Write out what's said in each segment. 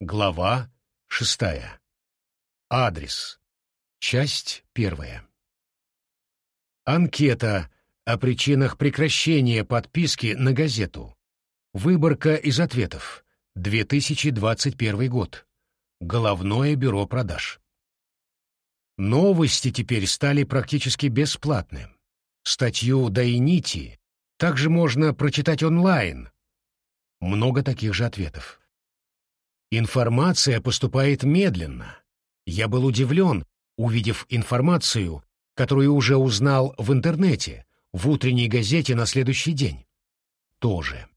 Глава шестая. Адрес. Часть первая. Анкета о причинах прекращения подписки на газету. Выборка из ответов. 2021 год. Головное бюро продаж. Новости теперь стали практически бесплатны. Статью Дайнити также можно прочитать онлайн. Много таких же ответов. Информация поступает медленно. Я был удивлен, увидев информацию, которую уже узнал в интернете, в утренней газете на следующий день. Тоже.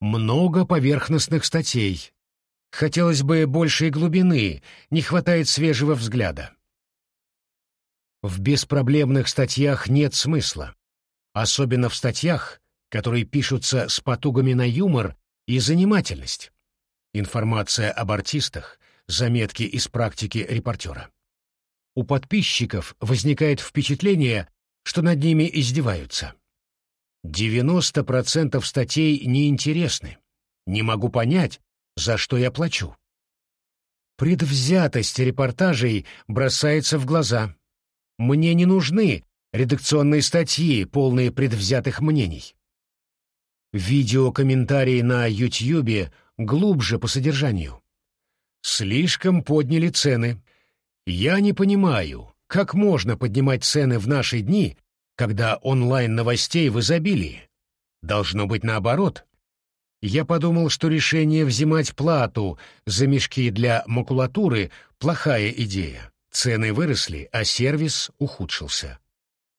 Много поверхностных статей. Хотелось бы большей глубины, не хватает свежего взгляда. В беспроблемных статьях нет смысла, особенно в статьях, которые пишутся с потугами на юмор и занимательность информация об артистах, заметки из практики репортера. У подписчиков возникает впечатление, что над ними издеваются. 90% статей неинтересны. Не могу понять, за что я плачу. Предвзятость репортажей бросается в глаза. Мне не нужны редакционные статьи, полные предвзятых мнений. Видеокомментарии на Ютьюбе глубже по содержанию. Слишком подняли цены. Я не понимаю, как можно поднимать цены в наши дни, когда онлайн-новостей в изобилии. Должно быть наоборот. Я подумал, что решение взимать плату за мешки для макулатуры — плохая идея. Цены выросли, а сервис ухудшился.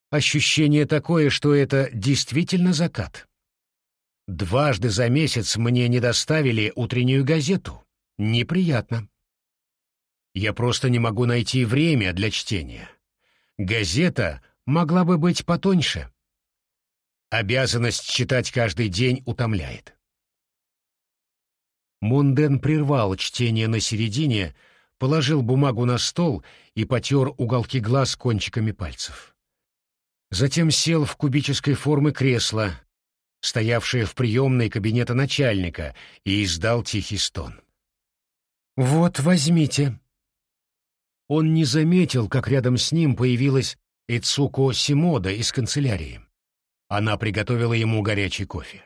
Ощущение такое, что это действительно закат. Дважды за месяц мне не доставили утреннюю газету. Неприятно. Я просто не могу найти время для чтения. Газета могла бы быть потоньше. Обязанность читать каждый день утомляет. Мунден прервал чтение на середине, положил бумагу на стол и потер уголки глаз кончиками пальцев. Затем сел в кубической формы кресло, стоявшее в приемной кабинета начальника, и издал тихий стон. «Вот, возьмите». Он не заметил, как рядом с ним появилась Ицуко Симода из канцелярии. Она приготовила ему горячий кофе.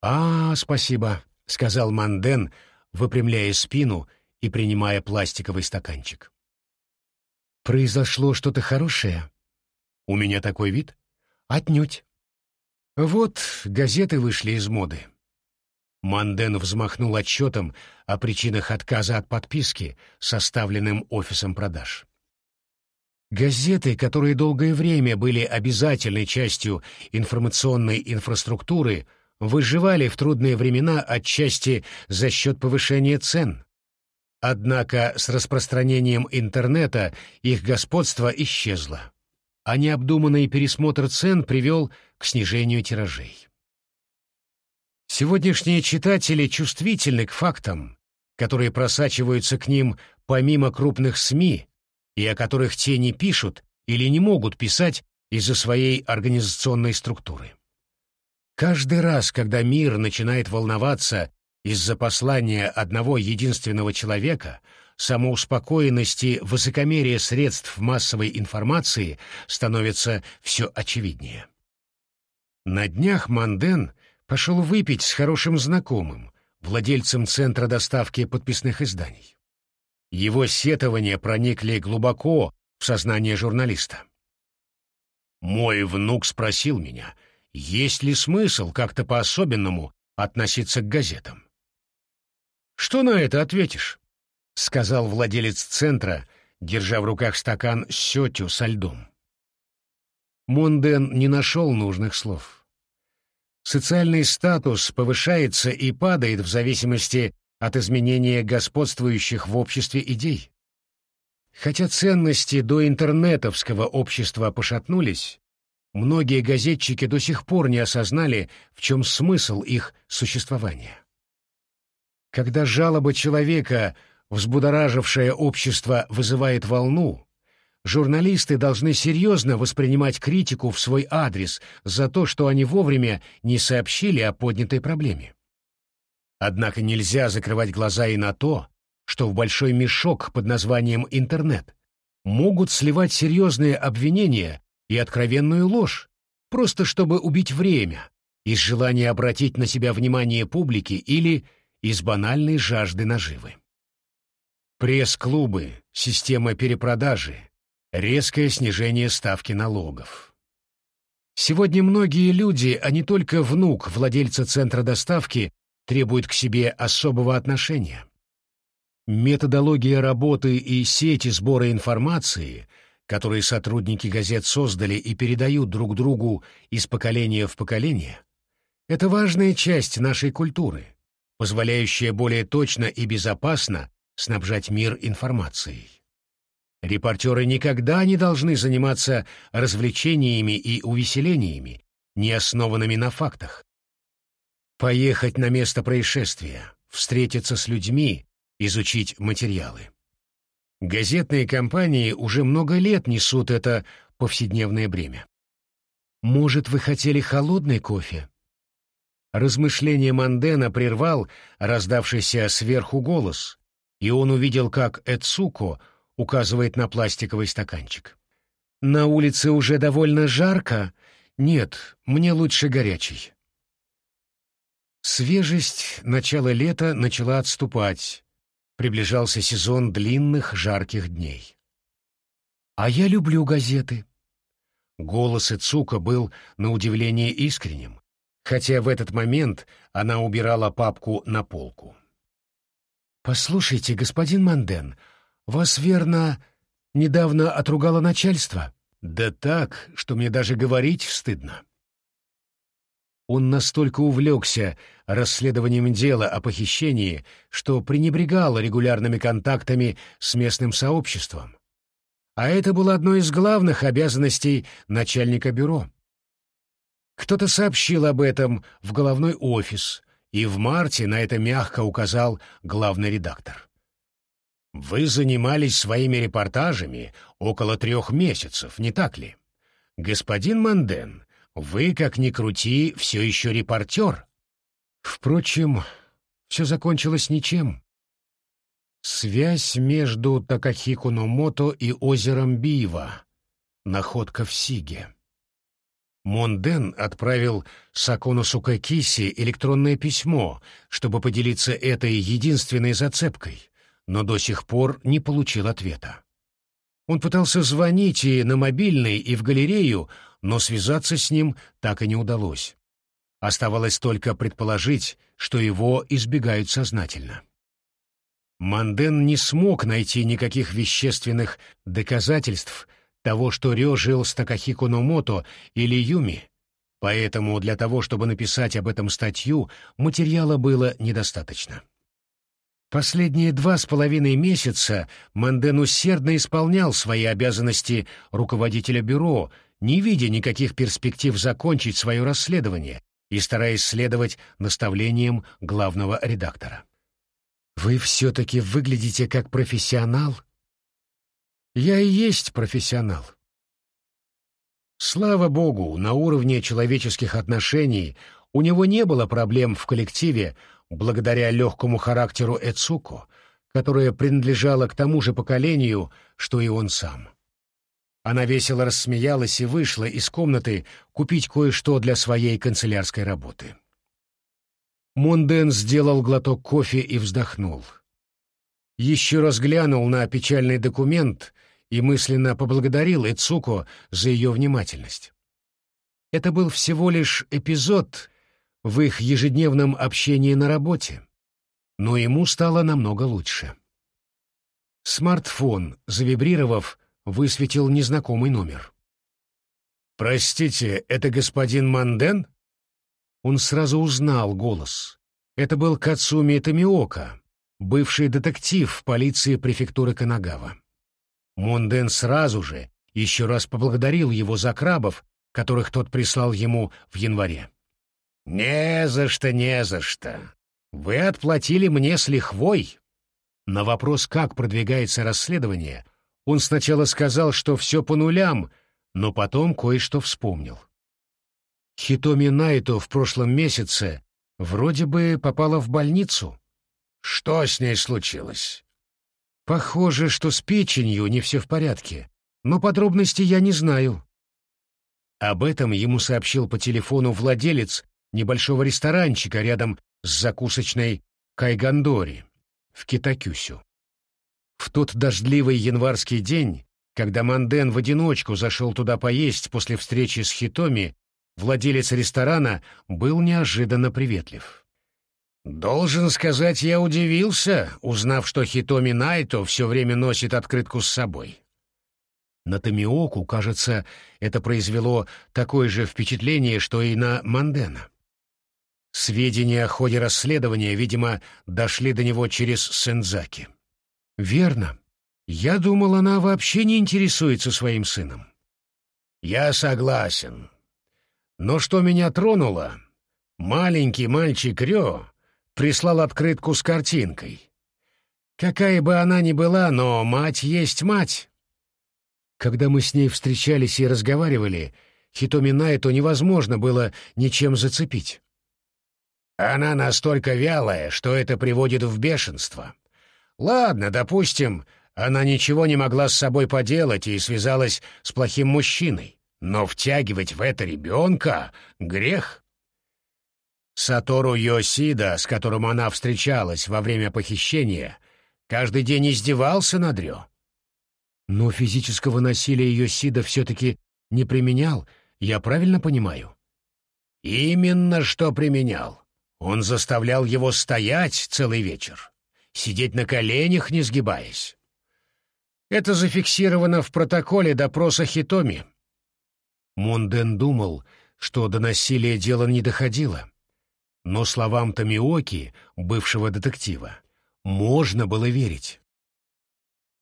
«А, спасибо», — сказал Манден, выпрямляя спину и принимая пластиковый стаканчик. «Произошло что-то хорошее?» «У меня такой вид?» «Отнюдь. Вот газеты вышли из моды. Манден взмахнул отчетом о причинах отказа от подписки, составленным офисом продаж. Газеты, которые долгое время были обязательной частью информационной инфраструктуры, выживали в трудные времена отчасти за счет повышения цен. Однако с распространением интернета их господство исчезло а необдуманный пересмотр цен привел к снижению тиражей. Сегодняшние читатели чувствительны к фактам, которые просачиваются к ним помимо крупных СМИ и о которых те не пишут или не могут писать из-за своей организационной структуры. Каждый раз, когда мир начинает волноваться из-за послания одного единственного человека — самоуспокоенность и высокомерие средств массовой информации становится все очевиднее. На днях Манден пошел выпить с хорошим знакомым, владельцем центра доставки подписных изданий. Его сетования проникли глубоко в сознание журналиста. Мой внук спросил меня, есть ли смысл как-то по-особенному относиться к газетам. Что на это ответишь? — сказал владелец центра, держа в руках стакан с сетью со льдом. Монден не нашел нужных слов. Социальный статус повышается и падает в зависимости от изменения господствующих в обществе идей. Хотя ценности до интернетовского общества пошатнулись, многие газетчики до сих пор не осознали, в чем смысл их существования. Когда жалоба человека взбудоражившее общество вызывает волну, журналисты должны серьезно воспринимать критику в свой адрес за то, что они вовремя не сообщили о поднятой проблеме. Однако нельзя закрывать глаза и на то, что в большой мешок под названием «интернет» могут сливать серьезные обвинения и откровенную ложь, просто чтобы убить время, из желания обратить на себя внимание публики или из банальной жажды наживы. Пресс-клубы, система перепродажи, резкое снижение ставки налогов. Сегодня многие люди, а не только внук владельца центра доставки, требуют к себе особого отношения. Методология работы и сети сбора информации, которые сотрудники газет создали и передают друг другу из поколения в поколение, это важная часть нашей культуры, позволяющая более точно и безопасно снабжать мир информацией. Репортеры никогда не должны заниматься развлечениями и увеселениями, не основанными на фактах. Поехать на место происшествия, встретиться с людьми, изучить материалы. Газетные компании уже много лет несут это повседневное бремя. «Может, вы хотели холодный кофе?» Размышление Мандена прервал раздавшийся сверху голос, и он увидел, как Эцуко указывает на пластиковый стаканчик. «На улице уже довольно жарко. Нет, мне лучше горячий». Свежесть начала лета начала отступать, Приближался сезон длинных жарких дней. «А я люблю газеты». Голос Ицука был на удивление искренним, хотя в этот момент она убирала папку на полку. «Послушайте, господин Манден, вас, верно, недавно отругало начальство?» «Да так, что мне даже говорить стыдно». Он настолько увлекся расследованием дела о похищении, что пренебрегал регулярными контактами с местным сообществом. А это было одной из главных обязанностей начальника бюро. Кто-то сообщил об этом в головной офис, и в марте на это мягко указал главный редактор. «Вы занимались своими репортажами около трех месяцев, не так ли? Господин Манден, вы, как ни крути, все еще репортер. Впрочем, все закончилось ничем. Связь между Такахико Номото и озером Бива. Находка в Сиге. Монден отправил Сакону Сукакиси электронное письмо, чтобы поделиться этой единственной зацепкой, но до сих пор не получил ответа. Он пытался звонить и на мобильный, и в галерею, но связаться с ним так и не удалось. Оставалось только предположить, что его избегают сознательно. Манден не смог найти никаких вещественных доказательств того, что Рё жил с Такахико Номото или Юми, поэтому для того, чтобы написать об этом статью, материала было недостаточно. Последние два с половиной месяца Манден усердно исполнял свои обязанности руководителя бюро, не видя никаких перспектив закончить свое расследование и стараясь следовать наставлениям главного редактора. «Вы все-таки выглядите как профессионал?» «Я и есть профессионал». Слава богу, на уровне человеческих отношений у него не было проблем в коллективе благодаря легкому характеру Эцуко, которая принадлежала к тому же поколению, что и он сам. Она весело рассмеялась и вышла из комнаты купить кое-что для своей канцелярской работы. Монден сделал глоток кофе и вздохнул. Еще раз глянул на печальный документ и мысленно поблагодарил Эцуко за ее внимательность. Это был всего лишь эпизод в их ежедневном общении на работе, но ему стало намного лучше. Смартфон, завибрировав, высветил незнакомый номер. «Простите, это господин Манден?» Он сразу узнал голос. Это был Кацуми Тамиока, бывший детектив в полиции префектуры Канагава. Монден сразу же еще раз поблагодарил его за крабов, которых тот прислал ему в январе. «Не за что, не за что. Вы отплатили мне с лихвой». На вопрос, как продвигается расследование, он сначала сказал, что все по нулям, но потом кое-что вспомнил. Хитоми Найто в прошлом месяце Вроде бы попала в больницу. Что с ней случилось? Похоже, что с печенью не все в порядке, но подробностей я не знаю. Об этом ему сообщил по телефону владелец небольшого ресторанчика рядом с закусочной Кайгандори в Китакюсю. В тот дождливый январский день, когда Манден в одиночку зашел туда поесть после встречи с Хитоми, владелец ресторана был неожиданно приветлив. «Должен сказать, я удивился, узнав, что Хитоми Найто все время носит открытку с собой». На Томиоку, кажется, это произвело такое же впечатление, что и на Мандена. Сведения о ходе расследования, видимо, дошли до него через Сензаки. «Верно. Я думал, она вообще не интересуется своим сыном». «Я согласен. Но что меня тронуло, маленький мальчик Рё прислал открытку с картинкой. Какая бы она ни была, но мать есть мать». Когда мы с ней встречались и разговаривали, Хитоми Найту невозможно было ничем зацепить. Она настолько вялая, что это приводит в бешенство. Ладно, допустим, она ничего не могла с собой поделать и связалась с плохим мужчиной, но втягивать в это ребенка — грех. Сатору Йосида, с которым она встречалась во время похищения, каждый день издевался над Рё. Но физического насилия Йосида все-таки не применял, я правильно понимаю? Именно что применял. Он заставлял его стоять целый вечер, сидеть на коленях, не сгибаясь. Это зафиксировано в протоколе допроса Хитоми. Монден думал, что до насилия дело не доходило. Но словам Томиоки, бывшего детектива, можно было верить.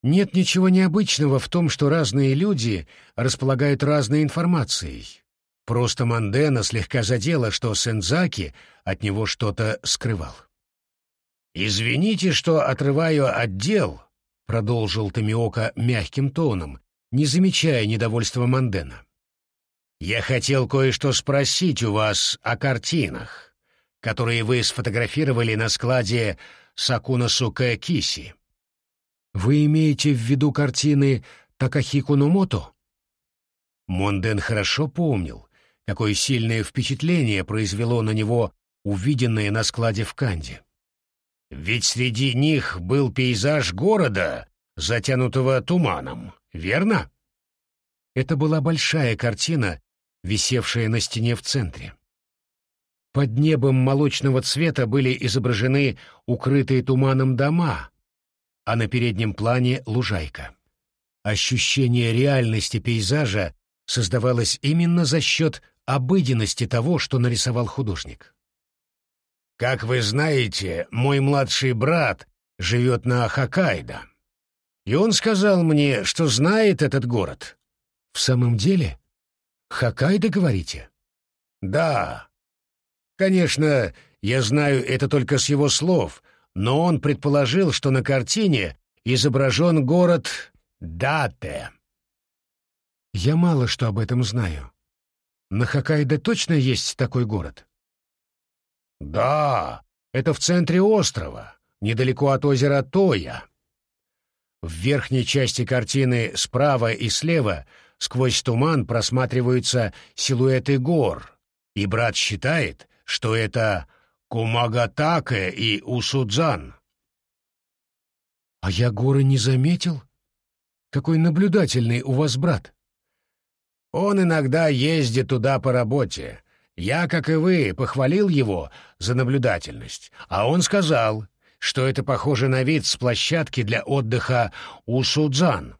Нет ничего необычного в том, что разные люди располагают разной информацией, Просто Мандена слегка задела, что Сензаки от него что-то скрывал. «Извините, что отрываю отдел», — продолжил Томиока мягким тоном, не замечая недовольства Мандена. «Я хотел кое-что спросить у вас о картинах, которые вы сфотографировали на складе Сакунасука Киси». «Вы имеете в виду картины Такахику Нумото?» Монден хорошо помнил, какое сильное впечатление произвело на него увиденное на складе в Канде. Ведь среди них был пейзаж города, затянутого туманом, верно? Это была большая картина, висевшая на стене в центре. Под небом молочного цвета были изображены укрытые туманом дома, а на переднем плане — лужайка. Ощущение реальности пейзажа создавалось именно за счет обыденности того, что нарисовал художник. «Как вы знаете, мой младший брат живет на Хоккайдо, и он сказал мне, что знает этот город». «В самом деле? Хоккайдо, говорите?» «Да. Конечно, я знаю это только с его слов, но он предположил, что на картине изображен город Дате». «Я мало что об этом знаю. На Хоккайдо точно есть такой город? Да, это в центре острова, недалеко от озера Тоя. В верхней части картины справа и слева сквозь туман просматриваются силуэты гор, и брат считает, что это Кумагатаке и Усудзан. А я горы не заметил? Какой наблюдательный у вас брат. Он иногда ездит туда по работе. Я, как и вы, похвалил его за наблюдательность, а он сказал, что это похоже на вид с площадки для отдыха у Судзан.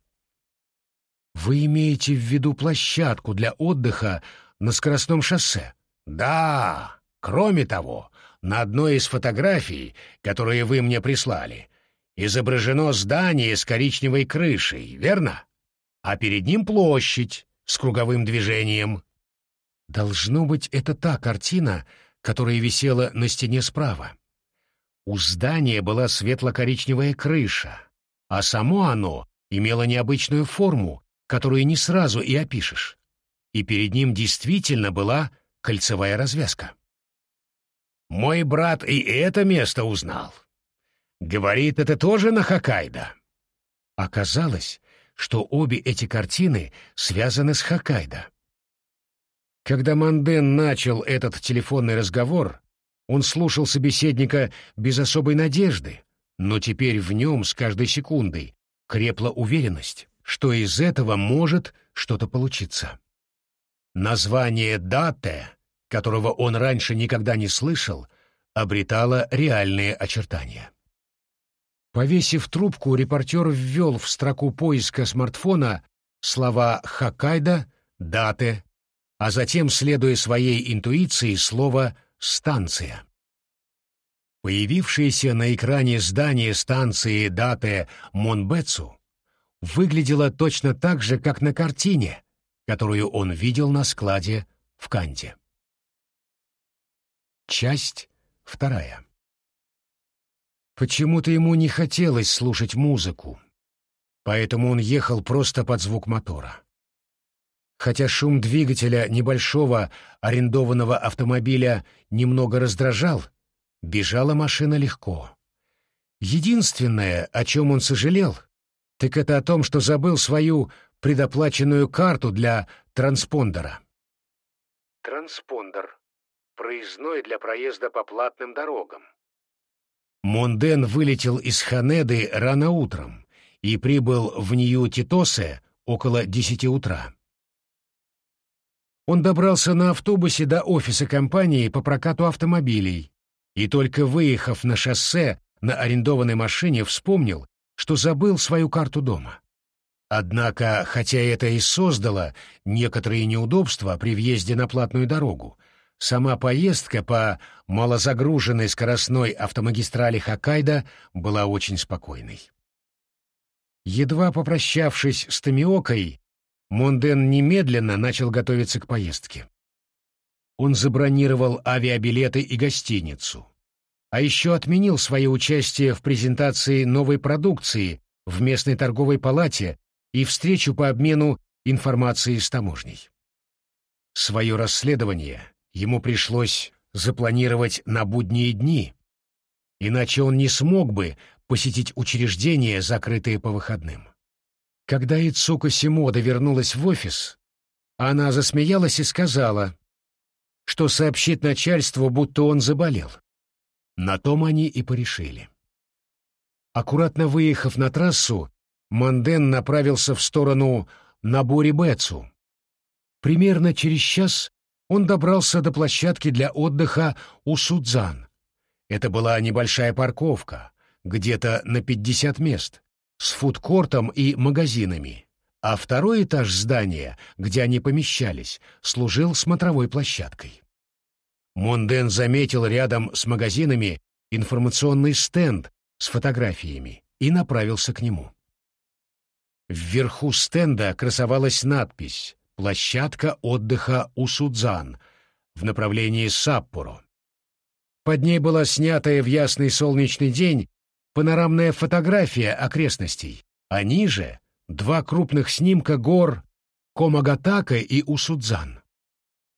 Вы имеете в виду площадку для отдыха на скоростном шоссе? Да. Кроме того, на одной из фотографий, которые вы мне прислали, изображено здание с коричневой крышей, верно? А перед ним площадь, с круговым движением. Должно быть, это та картина, которая висела на стене справа. У здания была светло-коричневая крыша, а само оно имело необычную форму, которую не сразу и опишешь. И перед ним действительно была кольцевая развязка. Мой брат и это место узнал. Говорит, это тоже на Хоккайдо. Оказалось, что обе эти картины связаны с Хоккайдо. Когда Манден начал этот телефонный разговор, он слушал собеседника без особой надежды, но теперь в нем с каждой секундой крепла уверенность, что из этого может что-то получиться. Название «Дате», которого он раньше никогда не слышал, обретало реальные очертания. Повесив трубку, репортер ввел в строку поиска смартфона слова «Хоккайдо», «Дате», а затем, следуя своей интуиции, слово «станция». Появившееся на экране здание станции Дате Монбетсу выглядело точно так же, как на картине, которую он видел на складе в Канде. Часть вторая. Почему-то ему не хотелось слушать музыку, поэтому он ехал просто под звук мотора. Хотя шум двигателя небольшого арендованного автомобиля немного раздражал, бежала машина легко. Единственное, о чем он сожалел, так это о том, что забыл свою предоплаченную карту для транспондера. Транспондер. Проездной для проезда по платным дорогам. Монден вылетел из Ханеды рано утром и прибыл в Нью-Титосе около десяти утра. Он добрался на автобусе до офиса компании по прокату автомобилей и только выехав на шоссе на арендованной машине вспомнил, что забыл свою карту дома. Однако, хотя это и создало некоторые неудобства при въезде на платную дорогу, Сама поездка по малозагруженной скоростной автомагистрали Хоккайдо была очень спокойной. Едва попрощавшись с Томиокой, Монден немедленно начал готовиться к поездке. Он забронировал авиабилеты и гостиницу, а еще отменил свое участие в презентации новой продукции в местной торговой палате и встречу по обмену информацией с таможней. Свое расследование ему пришлось запланировать на будние дни, иначе он не смог бы посетить учреждения, закрытые по выходным. Когда Ицука Симода вернулась в офис, она засмеялась и сказала, что сообщит начальству, будто он заболел. На том они и порешили. Аккуратно выехав на трассу, Манден направился в сторону Набури-Бэцу. Примерно через час он добрался до площадки для отдыха у Судзан. Это была небольшая парковка, где-то на 50 мест, с фудкортом и магазинами, а второй этаж здания, где они помещались, служил смотровой площадкой. Монден заметил рядом с магазинами информационный стенд с фотографиями и направился к нему. Вверху стенда красовалась надпись площадка отдыха у Судзан в направлении Саппоро. Под ней была снятая в ясный солнечный день панорамная фотография окрестностей, а ниже — два крупных снимка гор Комагатака и Усудзан.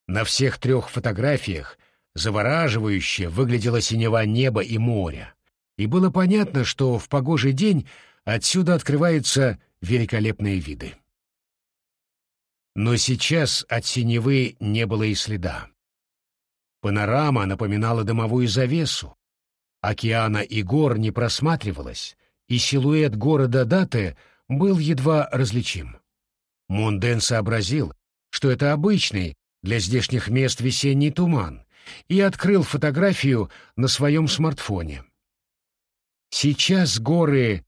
На всех трех фотографиях завораживающе выглядело синева неба и моря, и было понятно, что в погожий день отсюда открываются великолепные виды. Но сейчас от синевы не было и следа. Панорама напоминала дымовую завесу. Океана и гор не просматривалось, и силуэт города Даты был едва различим. Монден сообразил, что это обычный для здешних мест весенний туман, и открыл фотографию на своем смартфоне. Сейчас горы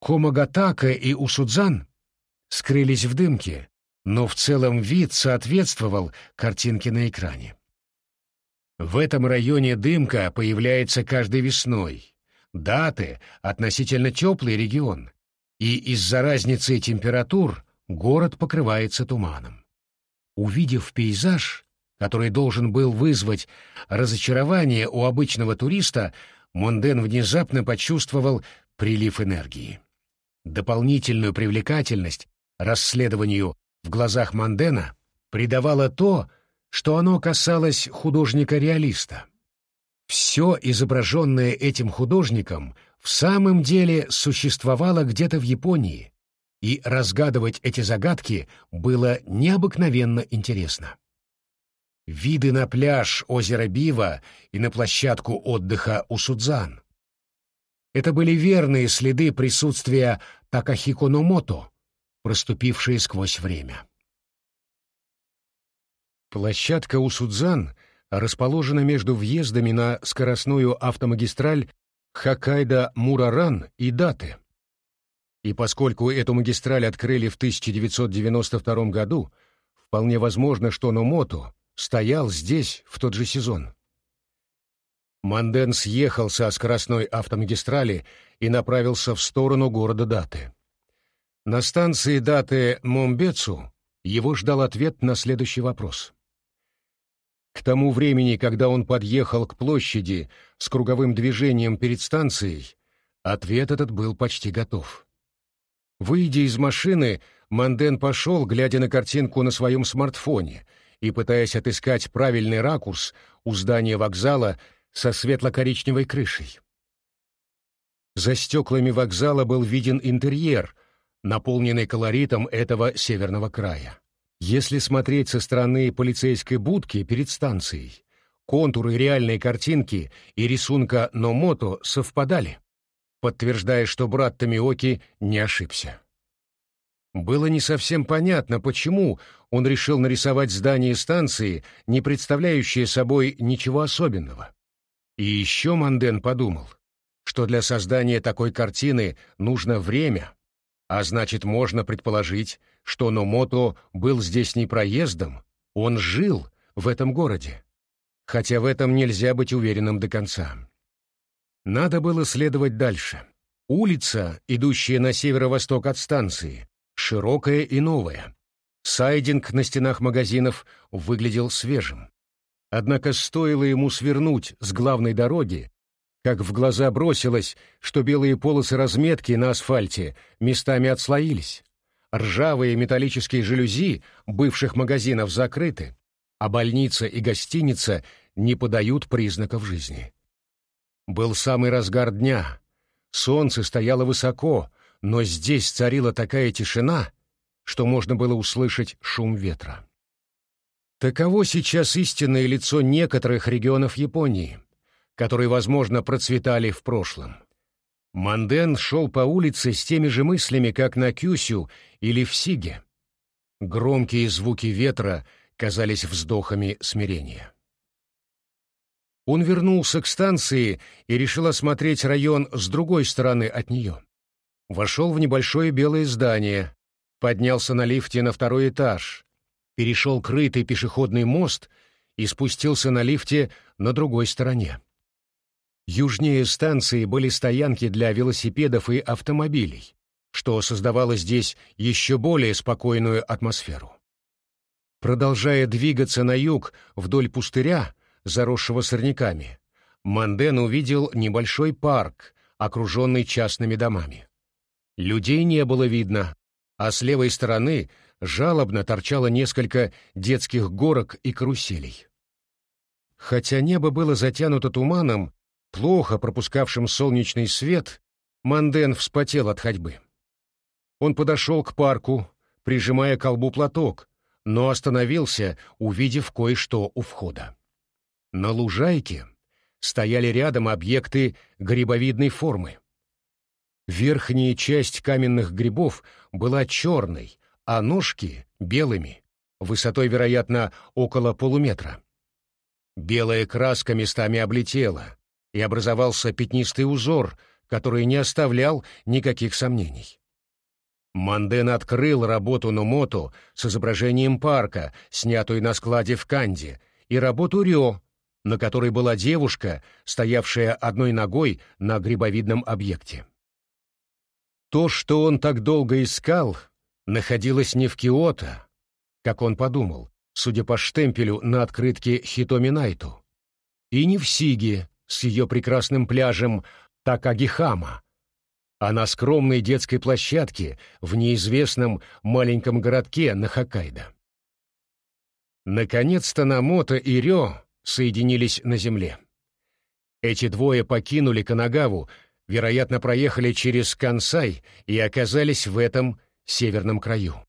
Комагатака и Усудзан скрылись в дымке, но в целом вид соответствовал картинке на экране. В этом районе дымка появляется каждой весной. Даты — относительно теплый регион, и из-за разницы температур город покрывается туманом. Увидев пейзаж, который должен был вызвать разочарование у обычного туриста, Монден внезапно почувствовал прилив энергии. Дополнительную привлекательность расследованию в глазах Мандена придавало то, что оно касалось художника-реалиста. Все изображенное этим художником в самом деле существовало где-то в Японии, и разгадывать эти загадки было необыкновенно интересно. Виды на пляж озера Бива и на площадку отдыха у Судзан. Это были верные следы присутствия Такахико Номото, проступившие сквозь время. Площадка у Судзан расположена между въездами на скоростную автомагистраль Хоккайдо-Мураран и Даты. И поскольку эту магистраль открыли в 1992 году, вполне возможно, что Номото стоял здесь в тот же сезон. Манден съехал со скоростной автомагистрали и направился в сторону города Даты. На станции Даты Момбецу его ждал ответ на следующий вопрос. К тому времени, когда он подъехал к площади с круговым движением перед станцией, ответ этот был почти готов. Выйдя из машины, Манден пошел, глядя на картинку на своем смартфоне и пытаясь отыскать правильный ракурс у здания вокзала, со светло-коричневой крышей. За стеклами вокзала был виден интерьер, наполненный колоритом этого северного края. Если смотреть со стороны полицейской будки перед станцией, контуры реальной картинки и рисунка Номото совпадали, подтверждая, что брат Томиоки не ошибся. Было не совсем понятно, почему он решил нарисовать здание станции, не представляющее собой ничего особенного. И еще Манден подумал, что для создания такой картины нужно время, а значит, можно предположить, что Номото был здесь не проездом, он жил в этом городе. Хотя в этом нельзя быть уверенным до конца. Надо было следовать дальше. Улица, идущая на северо-восток от станции, широкая и новая. Сайдинг на стенах магазинов выглядел свежим. Однако стоило ему свернуть с главной дороги, как в глаза бросилось, что белые полосы разметки на асфальте местами отслоились. Ржавые металлические жалюзи бывших магазинов закрыты, а больница и гостиница не подают признаков жизни. Был самый разгар дня. Солнце стояло высоко, но здесь царила такая тишина, что можно было услышать шум ветра. Таково сейчас истинное лицо некоторых регионов Японии, которые, возможно, процветали в прошлом. Манден шел по улице с теми же мыслями, как на Кюсю или в Сиге. Громкие звуки ветра казались вздохами смирения. Он вернулся к станции и решил осмотреть район с другой стороны от нее. Вошел в небольшое белое здание, поднялся на лифте на второй этаж, перешел крытый пешеходный мост и спустился на лифте на другой стороне. Южнее станции были стоянки для велосипедов и автомобилей, что создавало здесь еще более спокойную атмосферу. Продолжая двигаться на юг вдоль пустыря, заросшего сорняками, Манден увидел небольшой парк, окруженный частными домами. Людей не было видно, а с левой стороны жалобно торчало несколько детских горок и каруселей. Хотя небо было затянуто туманом, плохо пропускавшим солнечный свет, Манден вспотел от ходьбы. Он подошел к парку, прижимая к колбу платок, но остановился, увидев кое-что у входа. На лужайке стояли рядом объекты грибовидной формы. Верхняя часть каменных грибов была черной, а ножки — белыми, высотой, вероятно, около полуметра. Белая краска местами облетела, и образовался пятнистый узор, который не оставлял никаких сомнений. Манден открыл работу Номото с изображением парка, снятую на складе в Канде, и работу Рё, на которой была девушка, стоявшая одной ногой на грибовидном объекте. То, что он так долго искал, находилась не в Киото, как он подумал, судя по штемпелю на открытке Хитоми Найту, и не в Сиге с ее прекрасным пляжем Такагихама, а на скромной детской площадке в неизвестном маленьком городке на Хоккайдо. Наконец-то Намото и Рё соединились на земле. Эти двое покинули Канагаву, вероятно, проехали через Кансай и оказались в этом северном краю.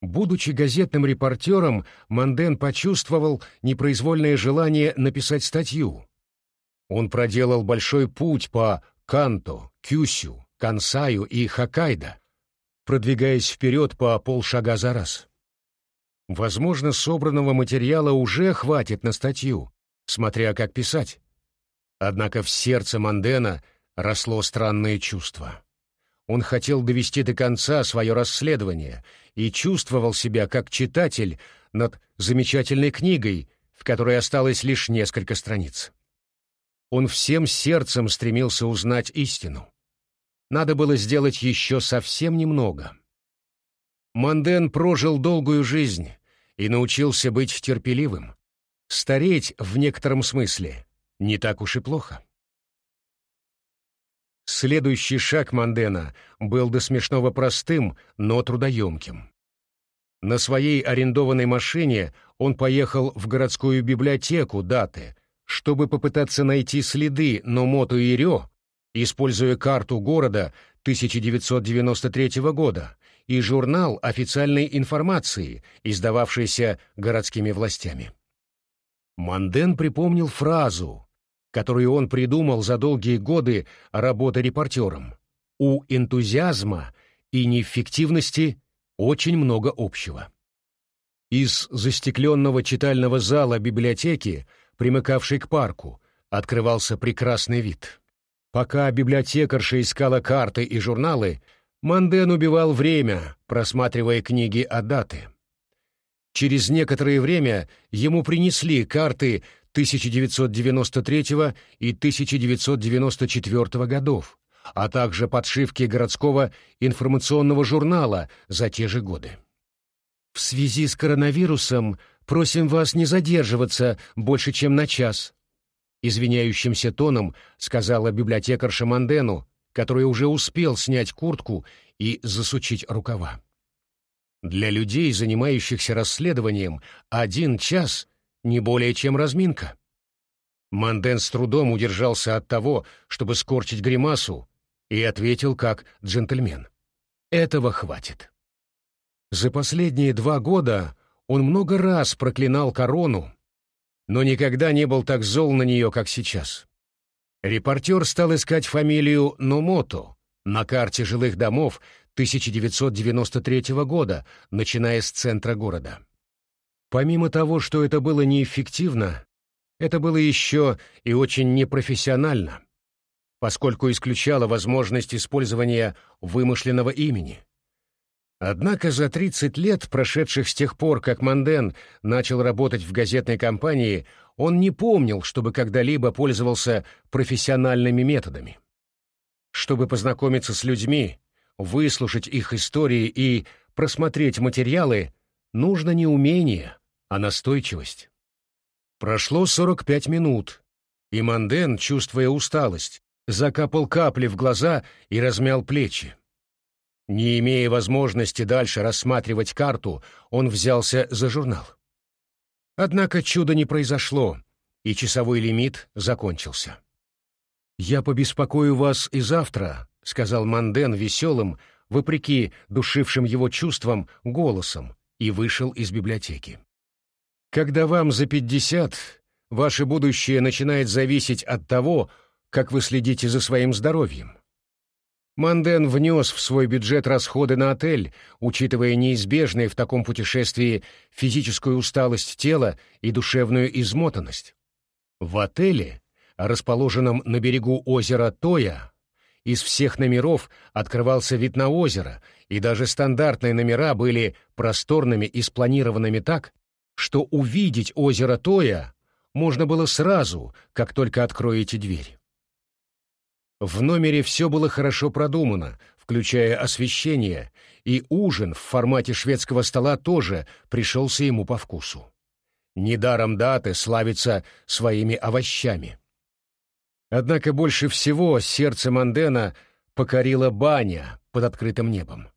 Будучи газетным репортером, Манден почувствовал непроизвольное желание написать статью. Он проделал большой путь по Канто, Кюсю, Кансаю и Хоккайдо, продвигаясь вперед по полшага за раз. Возможно, собранного материала уже хватит на статью, смотря как писать. Однако в сердце Мандена росло странное чувство. Он хотел довести до конца свое расследование и чувствовал себя как читатель над замечательной книгой, в которой осталось лишь несколько страниц. Он всем сердцем стремился узнать истину. Надо было сделать еще совсем немного. Манден прожил долгую жизнь и научился быть терпеливым. Стареть в некотором смысле не так уж и плохо. Следующий шаг Мандена был до смешного простым, но трудоемким. На своей арендованной машине он поехал в городскую библиотеку Даты, чтобы попытаться найти следы Номото и Рё, используя карту города 1993 года и журнал официальной информации, издававшийся городскими властями. Манден припомнил фразу, которую он придумал за долгие годы работы репортером. У энтузиазма и неэффективности очень много общего. Из застекленного читального зала библиотеки, примыкавшей к парку, открывался прекрасный вид. Пока библиотекарша искала карты и журналы, Манден убивал время, просматривая книги о даты. Через некоторое время ему принесли карты 1993 и 1994 годов, а также подшивки городского информационного журнала за те же годы. В связи с коронавирусом просим вас не задерживаться больше, чем на час, извиняющимся тоном сказала библиотекарша Мандену, который уже успел снять куртку и засучить рукава. Для людей, занимающихся расследованием, один час — не более чем разминка. Манден с трудом удержался от того, чтобы скорчить гримасу, и ответил как джентльмен. Этого хватит. За последние два года он много раз проклинал корону, но никогда не был так зол на нее, как сейчас. Репортер стал искать фамилию Номото на карте жилых домов 1993 года, начиная с центра города. Помимо того, что это было неэффективно, это было еще и очень непрофессионально, поскольку исключало возможность использования вымышленного имени. Однако за 30 лет, прошедших с тех пор, как Манден начал работать в газетной компании, он не помнил, чтобы когда-либо пользовался профессиональными методами. Чтобы познакомиться с людьми, выслушать их истории и просмотреть материалы, нужно не умение, а настойчивость. Прошло 45 минут, и Манден, чувствуя усталость, закапал капли в глаза и размял плечи. Не имея возможности дальше рассматривать карту, он взялся за журнал. Однако чуда не произошло, и часовой лимит закончился. «Я побеспокою вас и завтра», — сказал Манден веселым, вопреки душившим его чувствам, голосом, и вышел из библиотеки. «Когда вам за пятьдесят, ваше будущее начинает зависеть от того, как вы следите за своим здоровьем. Манден внес в свой бюджет расходы на отель, учитывая неизбежные в таком путешествии физическую усталость тела и душевную измотанность. В отеле, расположенном на берегу озера Тоя, из всех номеров открывался вид на озеро, и даже стандартные номера были просторными и спланированными так, что увидеть озеро Тоя можно было сразу, как только откроете дверь. В номере все было хорошо продумано, включая освещение, и ужин в формате шведского стола тоже пришелся ему по вкусу. Недаром даты славится своими овощами. Однако больше всего сердце Мандена покорила баня под открытым небом.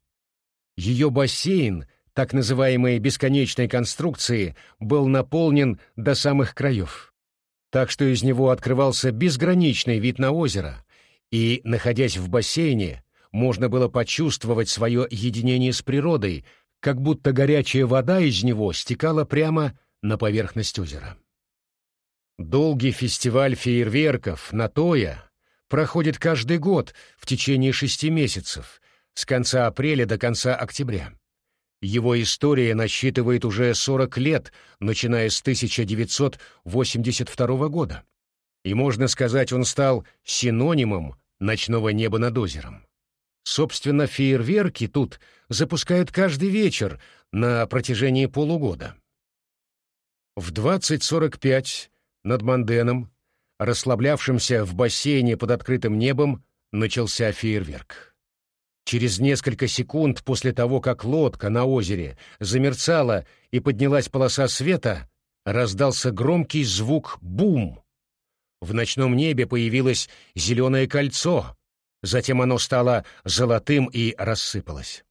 Ее бассейн, так называемой бесконечной конструкции, был наполнен до самых краев. так что из него открывался безграничный вид на озеро, и, находясь в бассейне, можно было почувствовать свое единение с природой, как будто горячая вода из него стекала прямо на поверхность озера. Долгий фестиваль фейерверков «Натоя» проходит каждый год в течение шести месяцев, с конца апреля до конца октября. Его история насчитывает уже 40 лет, начиная с 1982 года. И, можно сказать, он стал синонимом ночного неба над озером. Собственно, фейерверки тут запускают каждый вечер на протяжении полугода. В 20.45 над Манденом, расслаблявшимся в бассейне под открытым небом, начался фейерверк. Через несколько секунд после того, как лодка на озере замерцала и поднялась полоса света, раздался громкий звук «бум». В ночном небе появилось зеленое кольцо, затем оно стало золотым и рассыпалось.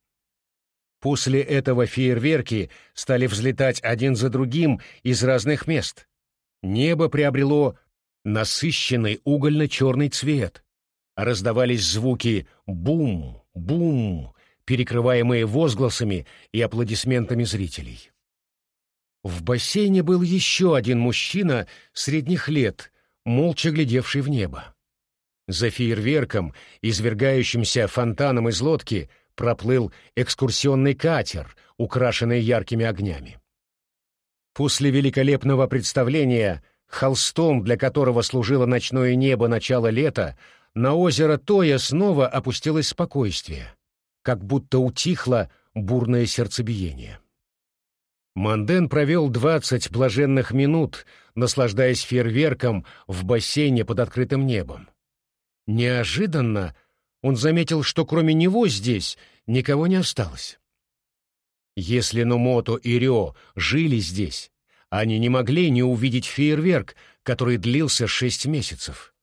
После этого фейерверки стали взлетать один за другим из разных мест. Небо приобрело насыщенный угольно-черный цвет. Раздавались звуки «бум», Бум! перекрываемые возгласами и аплодисментами зрителей. В бассейне был еще один мужчина средних лет, молча глядевший в небо. За фейерверком, извергающимся фонтаном из лодки, проплыл экскурсионный катер, украшенный яркими огнями. После великолепного представления, холстом для которого служило ночное небо начала лета, на озеро Тоя снова опустилось спокойствие, как будто утихло бурное сердцебиение. Манден провел двадцать блаженных минут, наслаждаясь фейерверком в бассейне под открытым небом. Неожиданно он заметил, что кроме него здесь никого не осталось. Если Нумото и Рё жили здесь, они не могли не увидеть фейерверк, который длился шесть месяцев.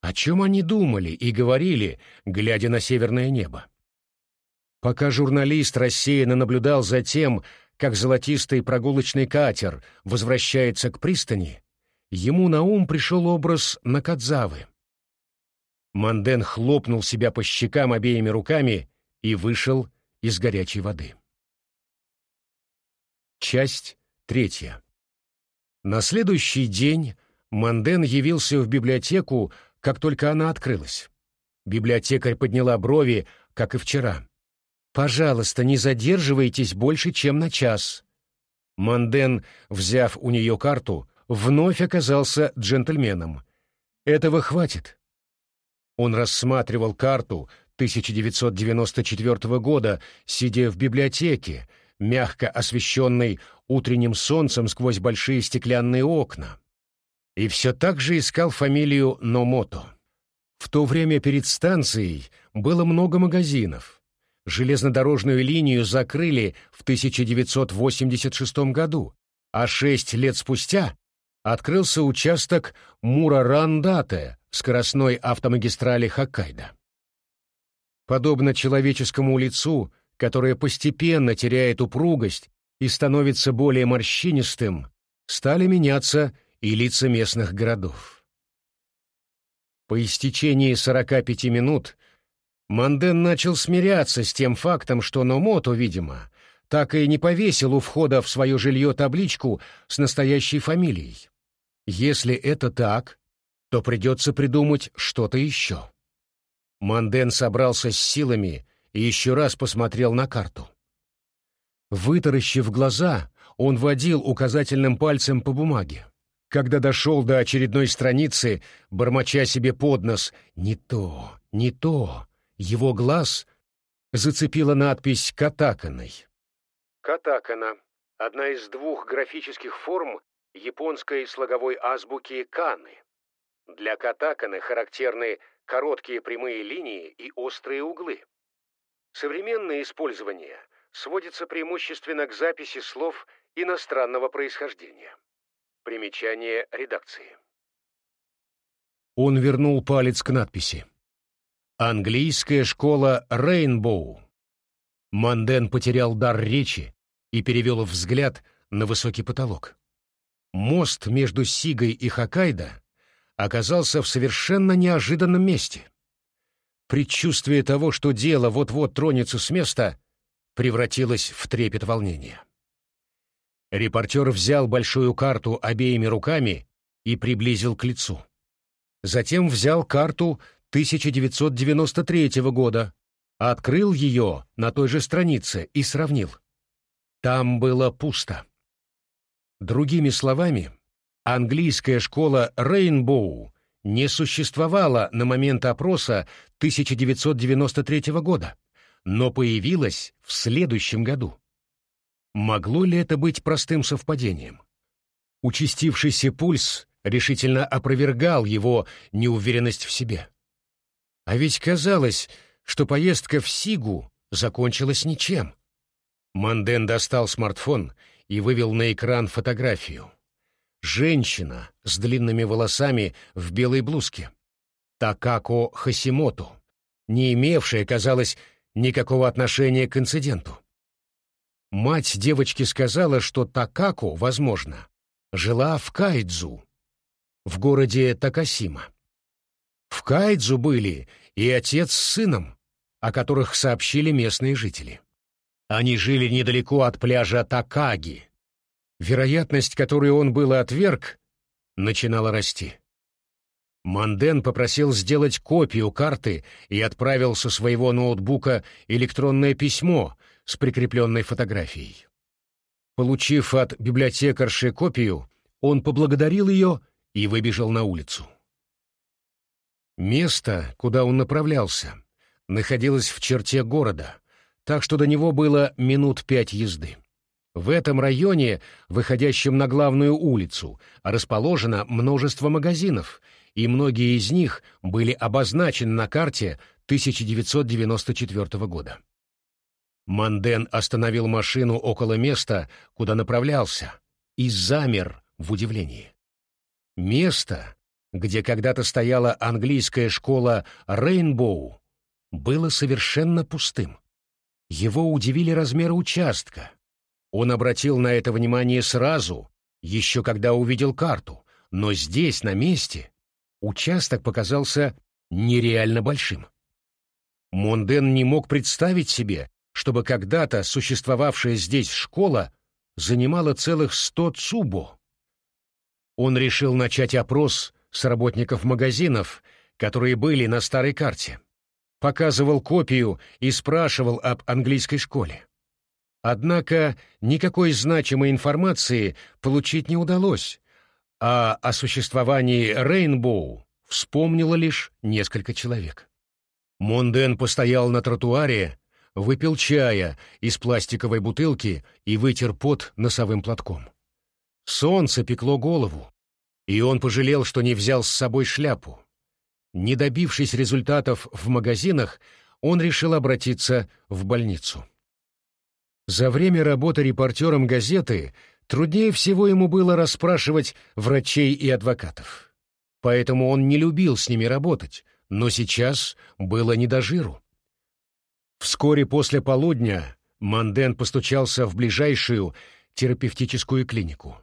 О чем они думали и говорили, глядя на северное небо? Пока журналист рассеянно наблюдал за тем, как золотистый прогулочный катер возвращается к пристани, ему на ум пришел образ Накадзавы. Манден хлопнул себя по щекам обеими руками и вышел из горячей воды. Часть третья. На следующий день Манден явился в библиотеку как только она открылась. Библиотекарь подняла брови, как и вчера. «Пожалуйста, не задерживайтесь больше, чем на час». Манден, взяв у нее карту, вновь оказался джентльменом. «Этого хватит». Он рассматривал карту 1994 года, сидя в библиотеке, мягко освещенной утренним солнцем сквозь большие стеклянные окна и все так же искал фамилию Номото. В то время перед станцией было много магазинов. Железнодорожную линию закрыли в 1986 году, а шесть лет спустя открылся участок Мурарандате скоростной автомагистрали Хоккайдо. Подобно человеческому лицу, которое постепенно теряет упругость и становится более морщинистым, стали меняться и лица местных городов. По истечении 45 минут Манден начал смиряться с тем фактом, что Номото, видимо, так и не повесил у входа в свое жилье табличку с настоящей фамилией. Если это так, то придется придумать что-то еще. Манден собрался с силами и еще раз посмотрел на карту. Вытаращив глаза, он водил указательным пальцем по бумаге. Когда дошел до очередной страницы, бормоча себе под нос «Не то, не то», его глаз зацепила надпись «Катаканой». Катакана — одна из двух графических форм японской слоговой азбуки каны. Для катаканы характерны короткие прямые линии и острые углы. Современное использование сводится преимущественно к записи слов иностранного происхождения. Примечание редакции. Он вернул палец к надписи. Английская школа Рейнбоу. Манден потерял дар речи и перевел взгляд на высокий потолок. Мост между Сигой и Хоккайдо оказался в совершенно неожиданном месте. Предчувствие того, что дело вот-вот тронется с места, превратилось в трепет волнения. Репортер взял большую карту обеими руками и приблизил к лицу. Затем взял карту 1993 года, открыл ее на той же странице и сравнил. Там было пусто. Другими словами, английская школа Рейнбоу не существовала на момент опроса 1993 года, но появилась в следующем году. Могло ли это быть простым совпадением? Участившийся пульс решительно опровергал его неуверенность в себе. А ведь казалось, что поездка в Сигу закончилась ничем. Манден достал смартфон и вывел на экран фотографию. Женщина с длинными волосами в белой блузке. Такако Хасимото, не имевшая, казалось, никакого отношения к инциденту. Мать девочки сказала, что Такако, возможно, жила в Кайдзу, в городе Такасима. В Кайдзу были и отец с сыном, о которых сообщили местные жители. Они жили недалеко от пляжа Такаги. Вероятность, которую он был отверг, начинала расти. Манден попросил сделать копию карты и отправил со своего ноутбука электронное письмо — с прикрепленной фотографией. Получив от библиотекарши копию, он поблагодарил ее и выбежал на улицу. Место, куда он направлялся, находилось в черте города, так что до него было минут пять езды. В этом районе, выходящем на главную улицу, расположено множество магазинов, и многие из них были обозначены на карте 1994 года. Манден остановил машину около места, куда направлялся, и замер в удивлении. Место, где когда-то стояла английская школа Рейнбоу, было совершенно пустым. Его удивили размеры участка. Он обратил на это внимание сразу, еще когда увидел карту, но здесь, на месте, участок показался нереально большим. Монден не мог представить себе, чтобы когда-то существовавшая здесь школа занимала целых сто цубо. Он решил начать опрос с работников магазинов, которые были на старой карте. Показывал копию и спрашивал об английской школе. Однако никакой значимой информации получить не удалось, а о существовании Рейнбоу вспомнило лишь несколько человек. Монден постоял на тротуаре, выпил чая из пластиковой бутылки и вытер пот носовым платком. Солнце пекло голову, и он пожалел, что не взял с собой шляпу. Не добившись результатов в магазинах, он решил обратиться в больницу. За время работы репортером газеты труднее всего ему было расспрашивать врачей и адвокатов. Поэтому он не любил с ними работать, но сейчас было не до жиру. Вскоре после полудня Манден постучался в ближайшую терапевтическую клинику.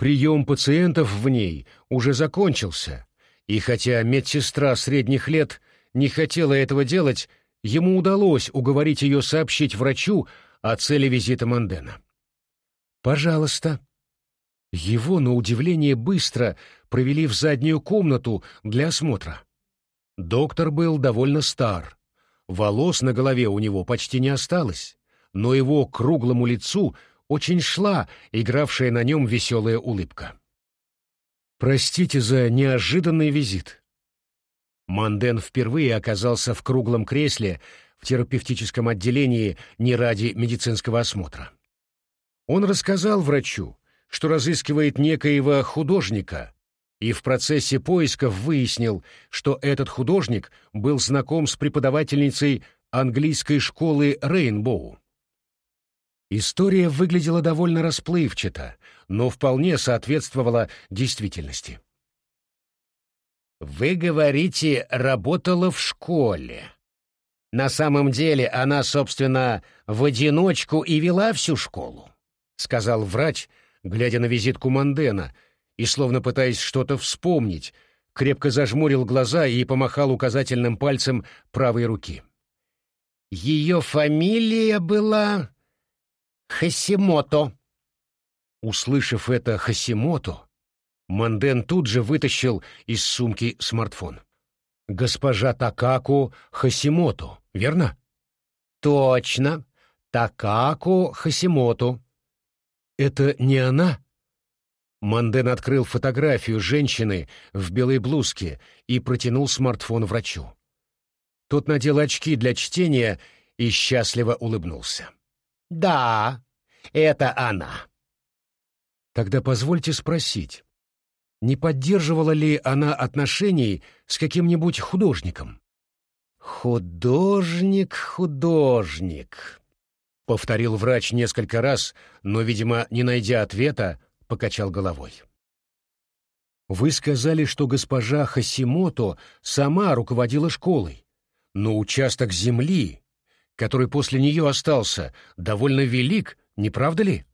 Прием пациентов в ней уже закончился, и хотя медсестра средних лет не хотела этого делать, ему удалось уговорить ее сообщить врачу о цели визита Мандена. «Пожалуйста». Его, на удивление, быстро провели в заднюю комнату для осмотра. Доктор был довольно стар, Волос на голове у него почти не осталось, но его круглому лицу очень шла игравшая на нем веселая улыбка. «Простите за неожиданный визит». Манден впервые оказался в круглом кресле в терапевтическом отделении не ради медицинского осмотра. Он рассказал врачу, что разыскивает некоего художника, и в процессе поисков выяснил, что этот художник был знаком с преподавательницей английской школы Рейнбоу. История выглядела довольно расплывчато, но вполне соответствовала действительности. «Вы говорите, работала в школе. На самом деле она, собственно, в одиночку и вела всю школу», — сказал врач, глядя на визитку Мандена, и, словно пытаясь что-то вспомнить, крепко зажмурил глаза и помахал указательным пальцем правой руки. «Ее фамилия была Хасимото». Услышав это Хасимото, Манден тут же вытащил из сумки смартфон. «Госпожа Такаку Хасимото, верно?» «Точно, Такаку Хасимото». «Это не она?» Манден открыл фотографию женщины в белой блузке и протянул смартфон врачу. Тот надел очки для чтения и счастливо улыбнулся. «Да, это она». «Тогда позвольте спросить, не поддерживала ли она отношений с каким-нибудь художником?» «Художник, художник», — повторил врач несколько раз, но, видимо, не найдя ответа, покачал головой. «Вы сказали, что госпожа Хасимото сама руководила школой, но участок земли, который после нее остался, довольно велик, не правда ли?»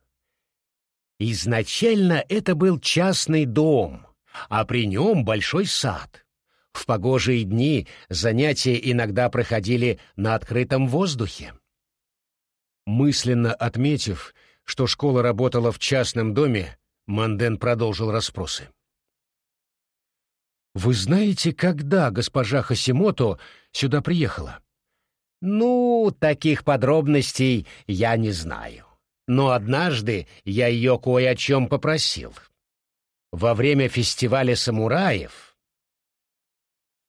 Изначально это был частный дом, а при нем большой сад. В погожие дни занятия иногда проходили на открытом воздухе. Мысленно отметив, что школа работала в частном доме, Манден продолжил расспросы. «Вы знаете, когда госпожа Хасимото сюда приехала?» «Ну, таких подробностей я не знаю. Но однажды я ее кое о чем попросил. Во время фестиваля самураев...»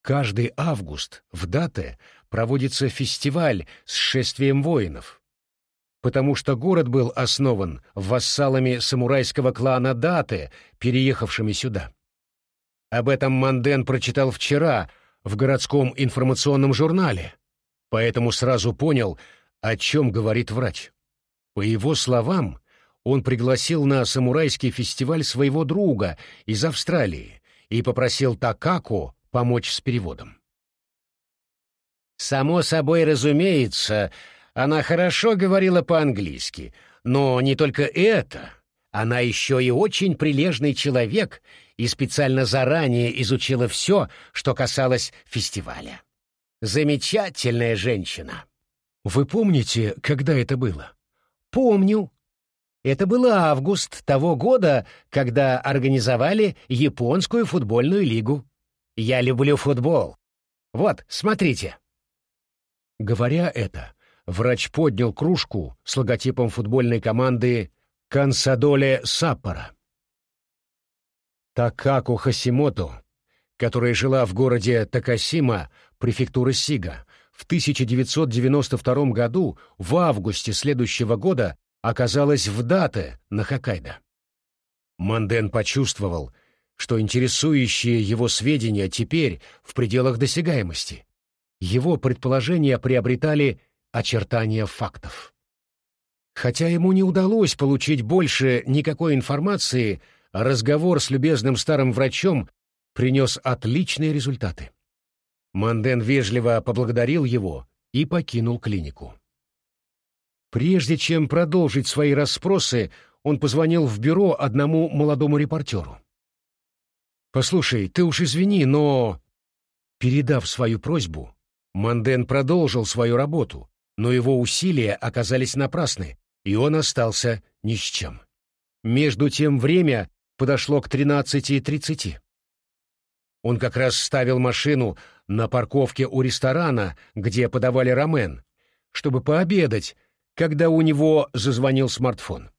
Каждый август в Дате проводится фестиваль с шествием воинов потому что город был основан вассалами самурайского клана Даты, переехавшими сюда. Об этом Манден прочитал вчера в городском информационном журнале, поэтому сразу понял, о чем говорит врач. По его словам, он пригласил на самурайский фестиваль своего друга из Австралии и попросил Такаку помочь с переводом. «Само собой разумеется», она хорошо говорила по-английски, но не только это. Она еще и очень прилежный человек и специально заранее изучила все, что касалось фестиваля. Замечательная женщина. Вы помните, когда это было? Помню. Это был август того года, когда организовали японскую футбольную лигу. Я люблю футбол. Вот, смотрите. Говоря это, Врач поднял кружку с логотипом футбольной команды «Кансадоле Саппора». Такаку Хасимото, которая жила в городе Такасима, префектура Сига, в 1992 году, в августе следующего года, оказалась в Дате на Хоккайдо. Манден почувствовал, что интересующие его сведения теперь в пределах досягаемости. Его предположения приобретали очертания фактов. Хотя ему не удалось получить больше никакой информации, разговор с любезным старым врачом принес отличные результаты. Манден вежливо поблагодарил его и покинул клинику. Прежде чем продолжить свои расспросы, он позвонил в бюро одному молодому репортеру. «Послушай, ты уж извини, но...» Передав свою просьбу, Манден продолжил свою работу, но его усилия оказались напрасны, и он остался ни с чем. Между тем время подошло к 13.30. Он как раз ставил машину на парковке у ресторана, где подавали рамен, чтобы пообедать, когда у него зазвонил смартфон.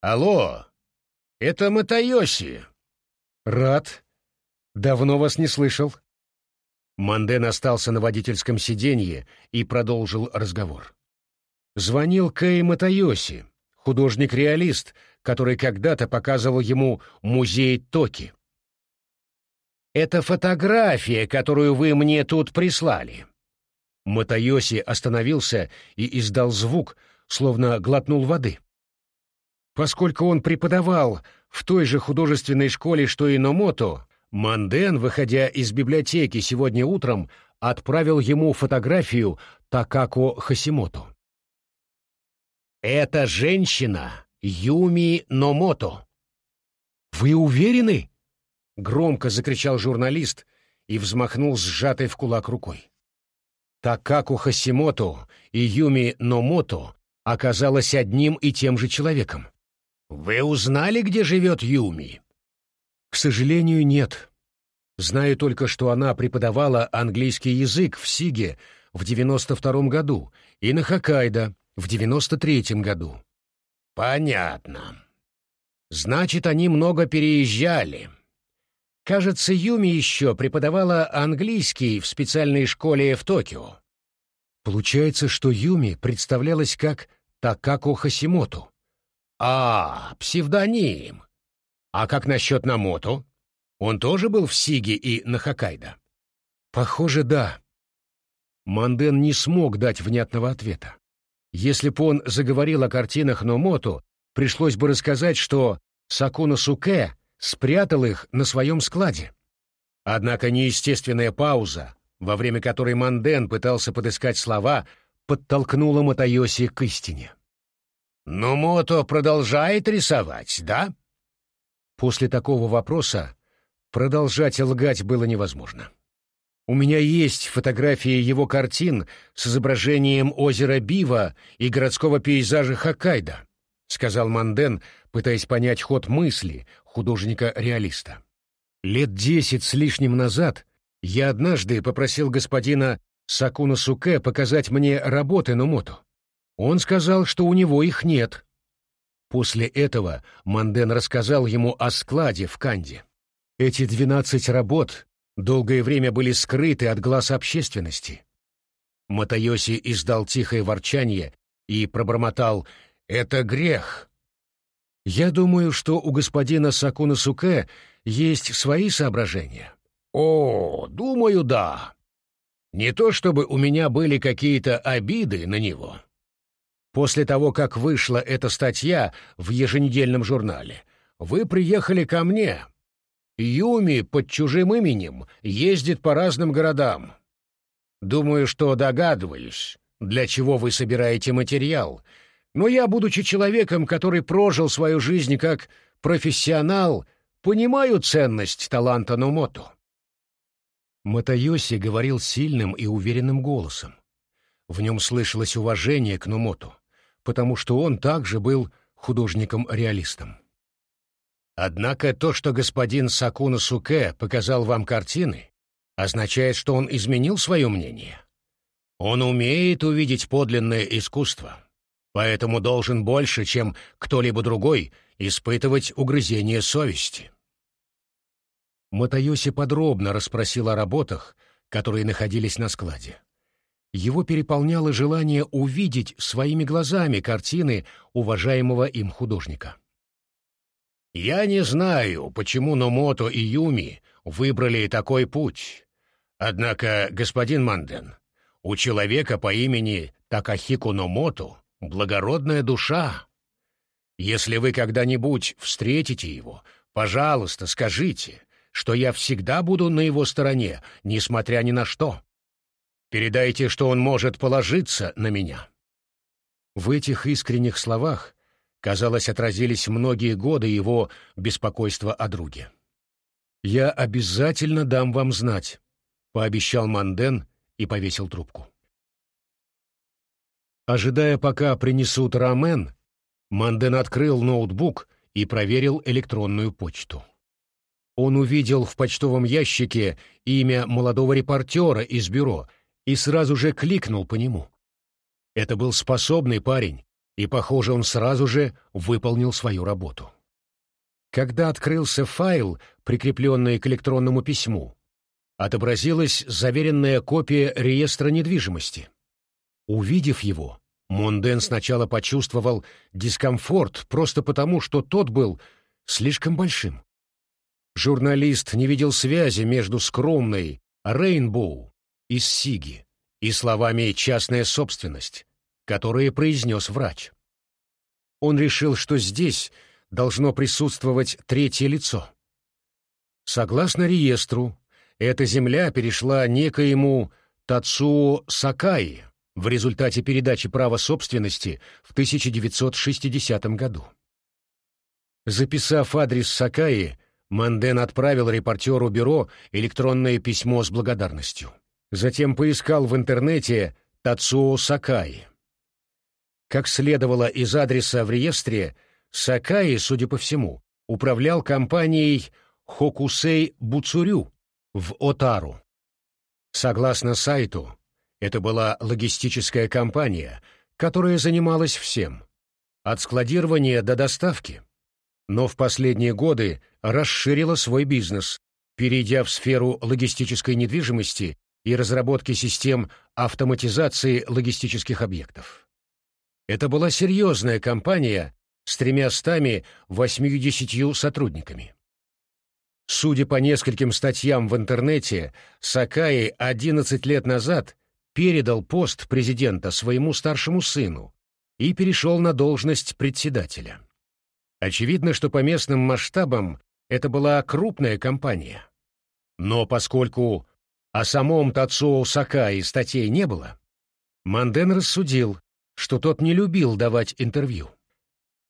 «Алло, это Матайоси!» «Рад. Давно вас не слышал». Манден остался на водительском сиденье и продолжил разговор. Звонил Кэй Матайоси, художник-реалист, который когда-то показывал ему музей Токи. «Это фотография, которую вы мне тут прислали». Матайоси остановился и издал звук, словно глотнул воды. Поскольку он преподавал в той же художественной школе, что и Номото, Манден, выходя из библиотеки сегодня утром, отправил ему фотографию Такако Хасимото. «Эта женщина Юми Номото. «Вы уверены?» — громко закричал журналист и взмахнул сжатой в кулак рукой. Такаку Хасимото и Юми Номото оказалось одним и тем же человеком. «Вы узнали, где живет Юми?» «К сожалению, нет. Знаю только, что она преподавала английский язык в Сиге в 92 году и на Хоккайдо в 93 году». «Понятно. Значит, они много переезжали. Кажется, Юми еще преподавала английский в специальной школе в Токио». Получается, что Юми представлялась как Такако Хасимото. А, псевдоним. А как насчет Намото? Он тоже был в Сиге и на Хоккайдо? Похоже, да. Манден не смог дать внятного ответа. Если бы он заговорил о картинах Номото, пришлось бы рассказать, что Сакуна Суке спрятал их на своем складе. Однако неестественная пауза, во время которой Манден пытался подыскать слова, подтолкнула Матайоси к истине. «Но Мото продолжает рисовать, да?» После такого вопроса продолжать лгать было невозможно. У меня есть фотографии его картин с изображением озера Бива и городского пейзажа Хоккайдо, сказал Манден, пытаясь понять ход мысли художника-реалиста. Лет десять с лишним назад я однажды попросил господина Сакуна Суке показать мне работы Нумото. Он сказал, что у него их нет. После этого Манден рассказал ему о складе в Канде. Эти двенадцать работ долгое время были скрыты от глаз общественности. Матайоси издал тихое ворчание и пробормотал «Это грех». Я думаю, что у господина Сакуна Суке есть свои соображения. «О, думаю, да. Не то чтобы у меня были какие-то обиды на него. После того, как вышла эта статья в еженедельном журнале, вы приехали ко мне. Юми под чужим именем ездит по разным городам. Думаю, что догадываюсь, для чего вы собираете материал, но я, будучи человеком, который прожил свою жизнь как профессионал, понимаю ценность таланта Номото. Матайоси говорил сильным и уверенным голосом. В нем слышалось уважение к Номото, потому что он также был художником-реалистом. Однако то, что господин Сакуна Суке показал вам картины, означает, что он изменил свое мнение. Он умеет увидеть подлинное искусство, поэтому должен больше, чем кто-либо другой, испытывать угрызение совести. Матайоси подробно расспросил о работах, которые находились на складе. Его переполняло желание увидеть своими глазами картины уважаемого им художника. «Я не знаю, почему Номото и Юми выбрали такой путь. Однако, господин Манден, у человека по имени Такахико Номото благородная душа. Если вы когда-нибудь встретите его, пожалуйста, скажите, что я всегда буду на его стороне, несмотря ни на что. Передайте, что он может положиться на меня». В этих искренних словах, казалось, отразились многие годы его беспокойства о друге. «Я обязательно дам вам знать», — пообещал Манден и повесил трубку. Ожидая, пока принесут рамен, Манден открыл ноутбук и проверил электронную почту он увидел в почтовом ящике имя молодого репортера из бюро и сразу же кликнул по нему. Это был способный парень, и, похоже, он сразу же выполнил свою работу. Когда открылся файл, прикрепленный к электронному письму, отобразилась заверенная копия реестра недвижимости. Увидев его, Монден сначала почувствовал дискомфорт просто потому, что тот был слишком большим. Журналист не видел связи между скромной «Рейнбоу» из Сиги и словами «частная собственность», которые произнес врач. Он решил, что здесь должно присутствовать третье лицо. Согласно реестру, эта земля перешла некоему Тацуо Сакаи в результате передачи права собственности в 1960 году. Записав адрес Сакаи, Манден отправил репортеру бюро электронное письмо с благодарностью. Затем поискал в интернете Тацуо Сакаи. Как следовало из адреса в реестре, Сакаи, судя по всему, управлял компанией Хокусей Буцурю в Отару. Согласно сайту, это была логистическая компания, которая занималась всем, от складирования до доставки, но в последние годы расширила свой бизнес, перейдя в сферу логистической недвижимости и разработки систем автоматизации логистических объектов. Это была серьезная компания с тремя стами сотрудниками. Судя по нескольким статьям в интернете, Сакаи 11 лет назад передал пост президента своему старшему сыну и перешел на должность председателя. Очевидно, что по местным масштабам это была крупная компания. Но поскольку о самом Тацуо Сакаи статей не было, Манден рассудил, что тот не любил давать интервью.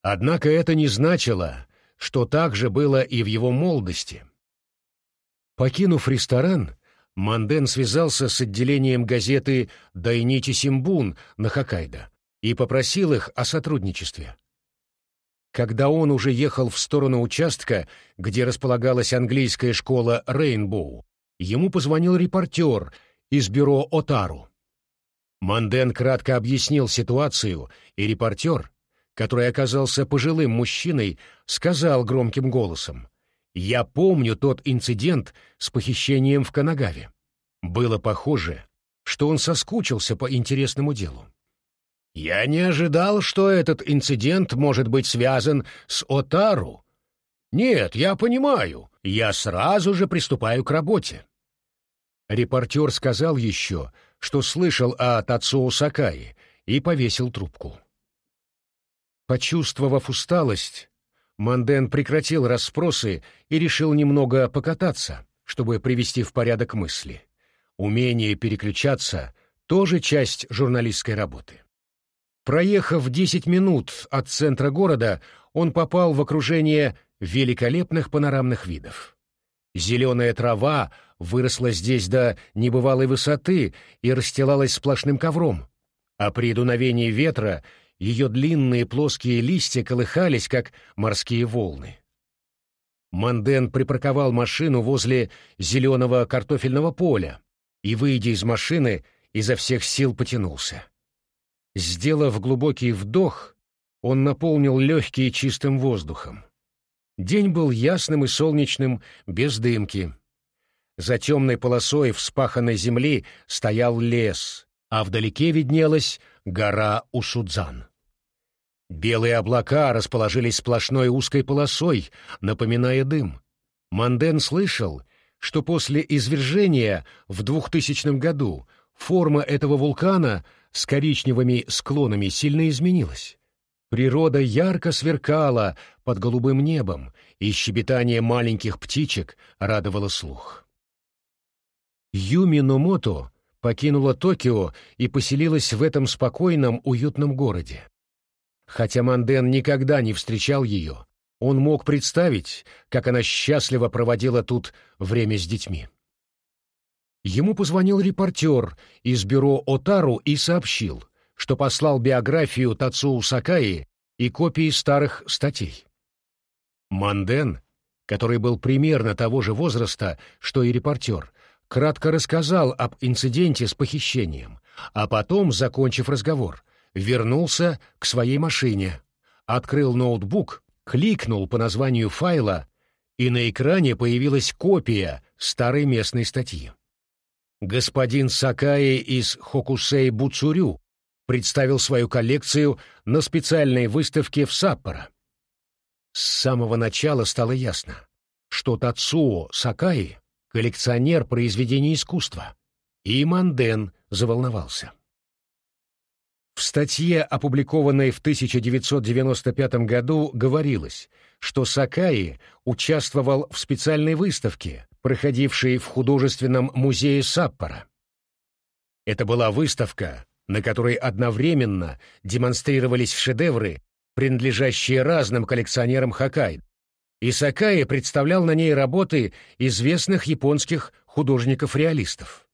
Однако это не значило, что так же было и в его молодости. Покинув ресторан, Манден связался с отделением газеты «Дайнити Симбун» на Хоккайдо и попросил их о сотрудничестве. Когда он уже ехал в сторону участка, где располагалась английская школа Рейнбоу, ему позвонил репортер из бюро Отару. Манден кратко объяснил ситуацию, и репортер, который оказался пожилым мужчиной, сказал громким голосом, «Я помню тот инцидент с похищением в Канагаве. Было похоже, что он соскучился по интересному делу. Я не ожидал, что этот инцидент может быть связан с Отару. Нет, я понимаю, я сразу же приступаю к работе. Репортер сказал еще, что слышал о Тацуо Сакае, и повесил трубку. Почувствовав усталость, Манден прекратил расспросы и решил немного покататься, чтобы привести в порядок мысли. Умение переключаться — тоже часть журналистской работы. Проехав 10 минут от центра города, он попал в окружение великолепных панорамных видов. Зеленая трава выросла здесь до небывалой высоты и расстилалась сплошным ковром, а при дуновении ветра ее длинные плоские листья колыхались, как морские волны. Манден припарковал машину возле зеленого картофельного поля и, выйдя из машины, изо всех сил потянулся. Сделав глубокий вдох, он наполнил легкие чистым воздухом. День был ясным и солнечным, без дымки. За темной полосой вспаханной земли стоял лес, а вдалеке виднелась гора Усудзан. Белые облака расположились сплошной узкой полосой, напоминая дым. Манден слышал, что после извержения в 2000 году форма этого вулкана с коричневыми склонами сильно изменилась. Природа ярко сверкала под голубым небом, и щебетание маленьких птичек радовало слух. Юми Номото покинула Токио и поселилась в этом спокойном, уютном городе. Хотя Манден никогда не встречал ее, он мог представить, как она счастливо проводила тут время с детьми. Ему позвонил репортер из бюро Отару и сообщил, что послал биографию Тацуу Сакаи и копии старых статей. Манден, который был примерно того же возраста, что и репортер, кратко рассказал об инциденте с похищением, а потом, закончив разговор, вернулся к своей машине, открыл ноутбук, кликнул по названию файла, и на экране появилась копия старой местной статьи. Господин Сакаи из Хокусей Буцурю представил свою коллекцию на специальной выставке в Саппоро. С самого начала стало ясно, что Тацуо Сакаи — коллекционер произведений искусства, и Манден заволновался. В статье, опубликованной в 1995 году, говорилось, что Сакаи участвовал в специальной выставке, проходившей в художественном музее Саппора. Это была выставка, на которой одновременно демонстрировались шедевры, принадлежащие разным коллекционерам Хоккайдо, и Сакаи представлял на ней работы известных японских художников-реалистов.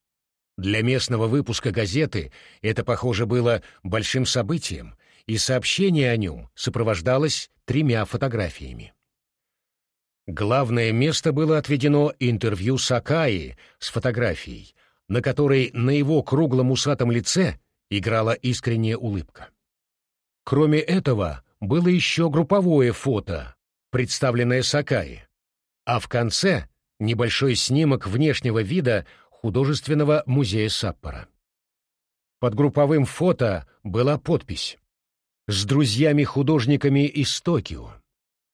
Для местного выпуска газеты это, похоже, было большим событием, и сообщение о нем сопровождалось тремя фотографиями. Главное место было отведено интервью Сакаи с фотографией, на которой на его круглом усатом лице играла искренняя улыбка. Кроме этого, было еще групповое фото, представленное Сакаи, а в конце — небольшой снимок внешнего вида художественного музея Саппора. Под групповым фото была подпись «С друзьями-художниками из Токио.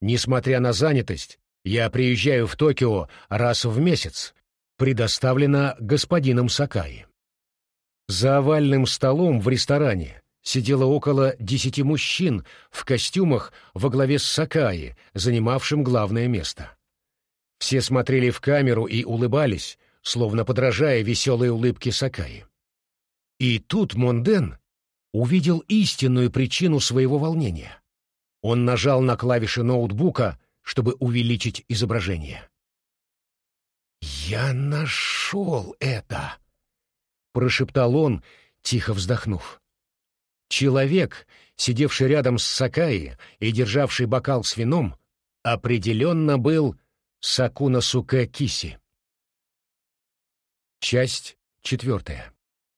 Несмотря на занятость, я приезжаю в Токио раз в месяц. Предоставлено господином Сакаи». За овальным столом в ресторане сидело около десяти мужчин в костюмах во главе с Сакаи, занимавшим главное место. Все смотрели в камеру и улыбались, словно подражая веселой улыбке Сакаи. И тут Монден увидел истинную причину своего волнения. Он нажал на клавиши ноутбука, чтобы увеличить изображение. «Я нашел это!» — прошептал он, тихо вздохнув. Человек, сидевший рядом с Сакаи и державший бокал с вином, определенно был Сакуна Суке Киси. Часть четвертая.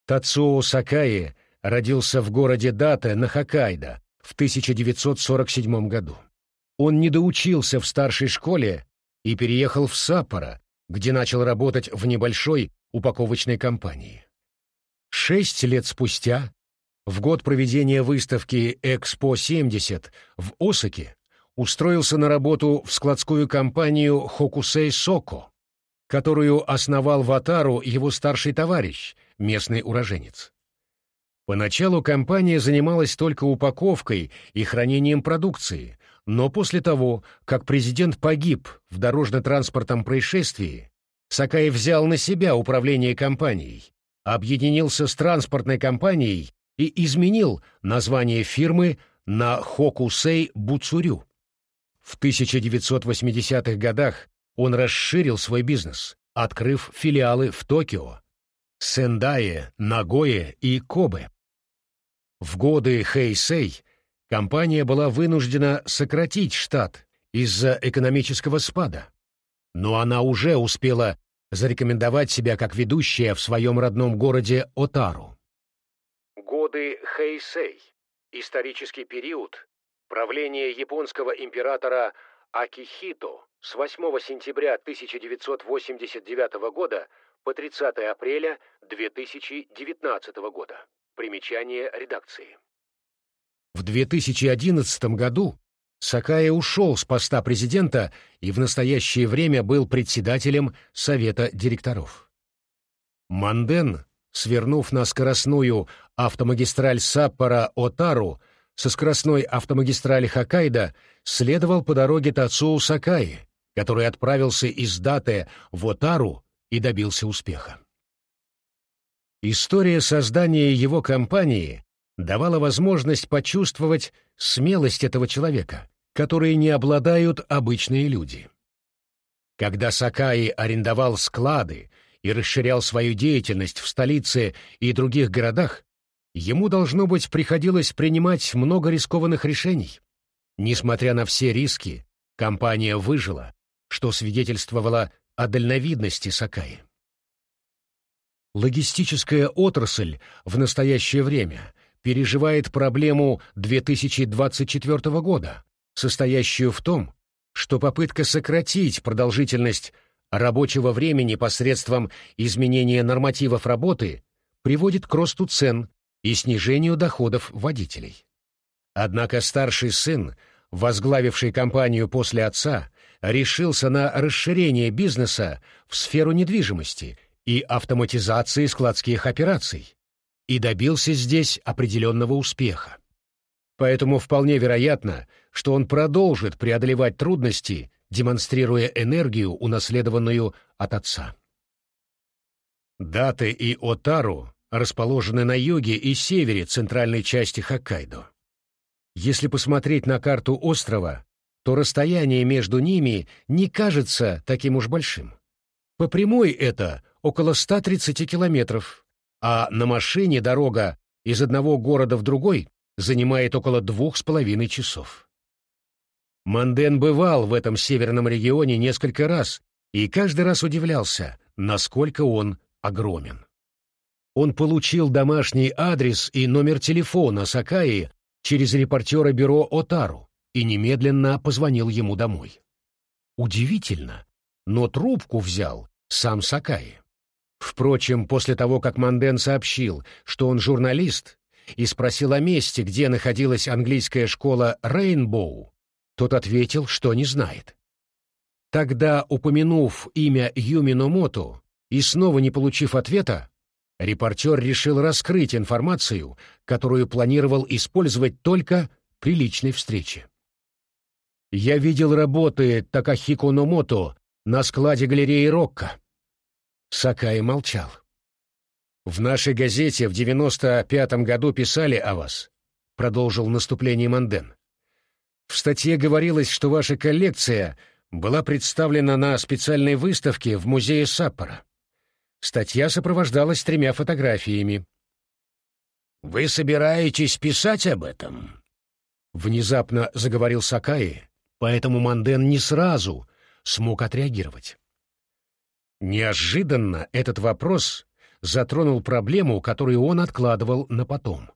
Тацуо Сакаи родился в городе Дата на Хоккайдо в 1947 году. Он не доучился в старшей школе и переехал в Саппоро, где начал работать в небольшой упаковочной компании. Шесть лет спустя, в год проведения выставки «Экспо-70» в Осаке, устроился на работу в складскую компанию «Хокусей Соко», которую основал в Атару его старший товарищ, местный уроженец. Поначалу компания занималась только упаковкой и хранением продукции, но после того, как президент погиб в дорожно-транспортном происшествии, Сакай взял на себя управление компанией, объединился с транспортной компанией и изменил название фирмы на Хокусей Буцурю. В 1980-х годах он расширил свой бизнес, открыв филиалы в Токио, Сендае, Нагое и Кобе. В годы Хэйсэй компания была вынуждена сократить штат из-за экономического спада, но она уже успела зарекомендовать себя как ведущая в своем родном городе Отару. Годы Хэйсэй. Исторический период. Правление японского императора Акихито с 8 сентября 1989 года по 30 апреля 2019 года. Примечание редакции. В 2011 году Сакая ушел с поста президента и в настоящее время был председателем Совета директоров. Манден, свернув на скоростную автомагистраль Саппора-Отару, со скоростной автомагистрали Хоккайдо следовал по дороге Тацуо Сакаи, который отправился из Дате в Отару и добился успеха. История создания его компании давала возможность почувствовать смелость этого человека, которые не обладают обычные люди. Когда Сакаи арендовал склады и расширял свою деятельность в столице и других городах, ему, должно быть, приходилось принимать много рискованных решений. Несмотря на все риски, компания выжила, что свидетельствовало о дальновидности Сакаи. Логистическая отрасль в настоящее время переживает проблему 2024 года, состоящую в том, что попытка сократить продолжительность рабочего времени посредством изменения нормативов работы приводит к росту цен и снижению доходов водителей. Однако старший сын, возглавивший компанию после отца, решился на расширение бизнеса в сферу недвижимости и автоматизации складских операций и добился здесь определенного успеха. Поэтому вполне вероятно, что он продолжит преодолевать трудности, демонстрируя энергию, унаследованную от отца. Даты и Отару расположены на юге и севере центральной части Хоккайдо. Если посмотреть на карту острова, то расстояние между ними не кажется таким уж большим. По прямой это около 130 километров, а на машине дорога из одного города в другой занимает около двух с половиной часов. Манден бывал в этом северном регионе несколько раз и каждый раз удивлялся, насколько он огромен. Он получил домашний адрес и номер телефона Сакаи через репортера бюро Отару и немедленно позвонил ему домой. Удивительно, но трубку взял сам Сакаи. Впрочем, после того, как Манден сообщил, что он журналист, и спросил о месте, где находилась английская школа Рейнбоу, тот ответил, что не знает. Тогда, упомянув имя Юми Номото и снова не получив ответа, репортер решил раскрыть информацию, которую планировал использовать только при личной встрече. «Я видел работы Такахико Номото на складе галереи Рокко». Сакай молчал. «В нашей газете в девяносто пятом году писали о вас», — продолжил наступление Манден. «В статье говорилось, что ваша коллекция была представлена на специальной выставке в музее Саппора. Статья сопровождалась тремя фотографиями. «Вы собираетесь писать об этом?» Внезапно заговорил Сакаи, поэтому Манден не сразу смог отреагировать. Неожиданно этот вопрос затронул проблему, которую он откладывал на потом.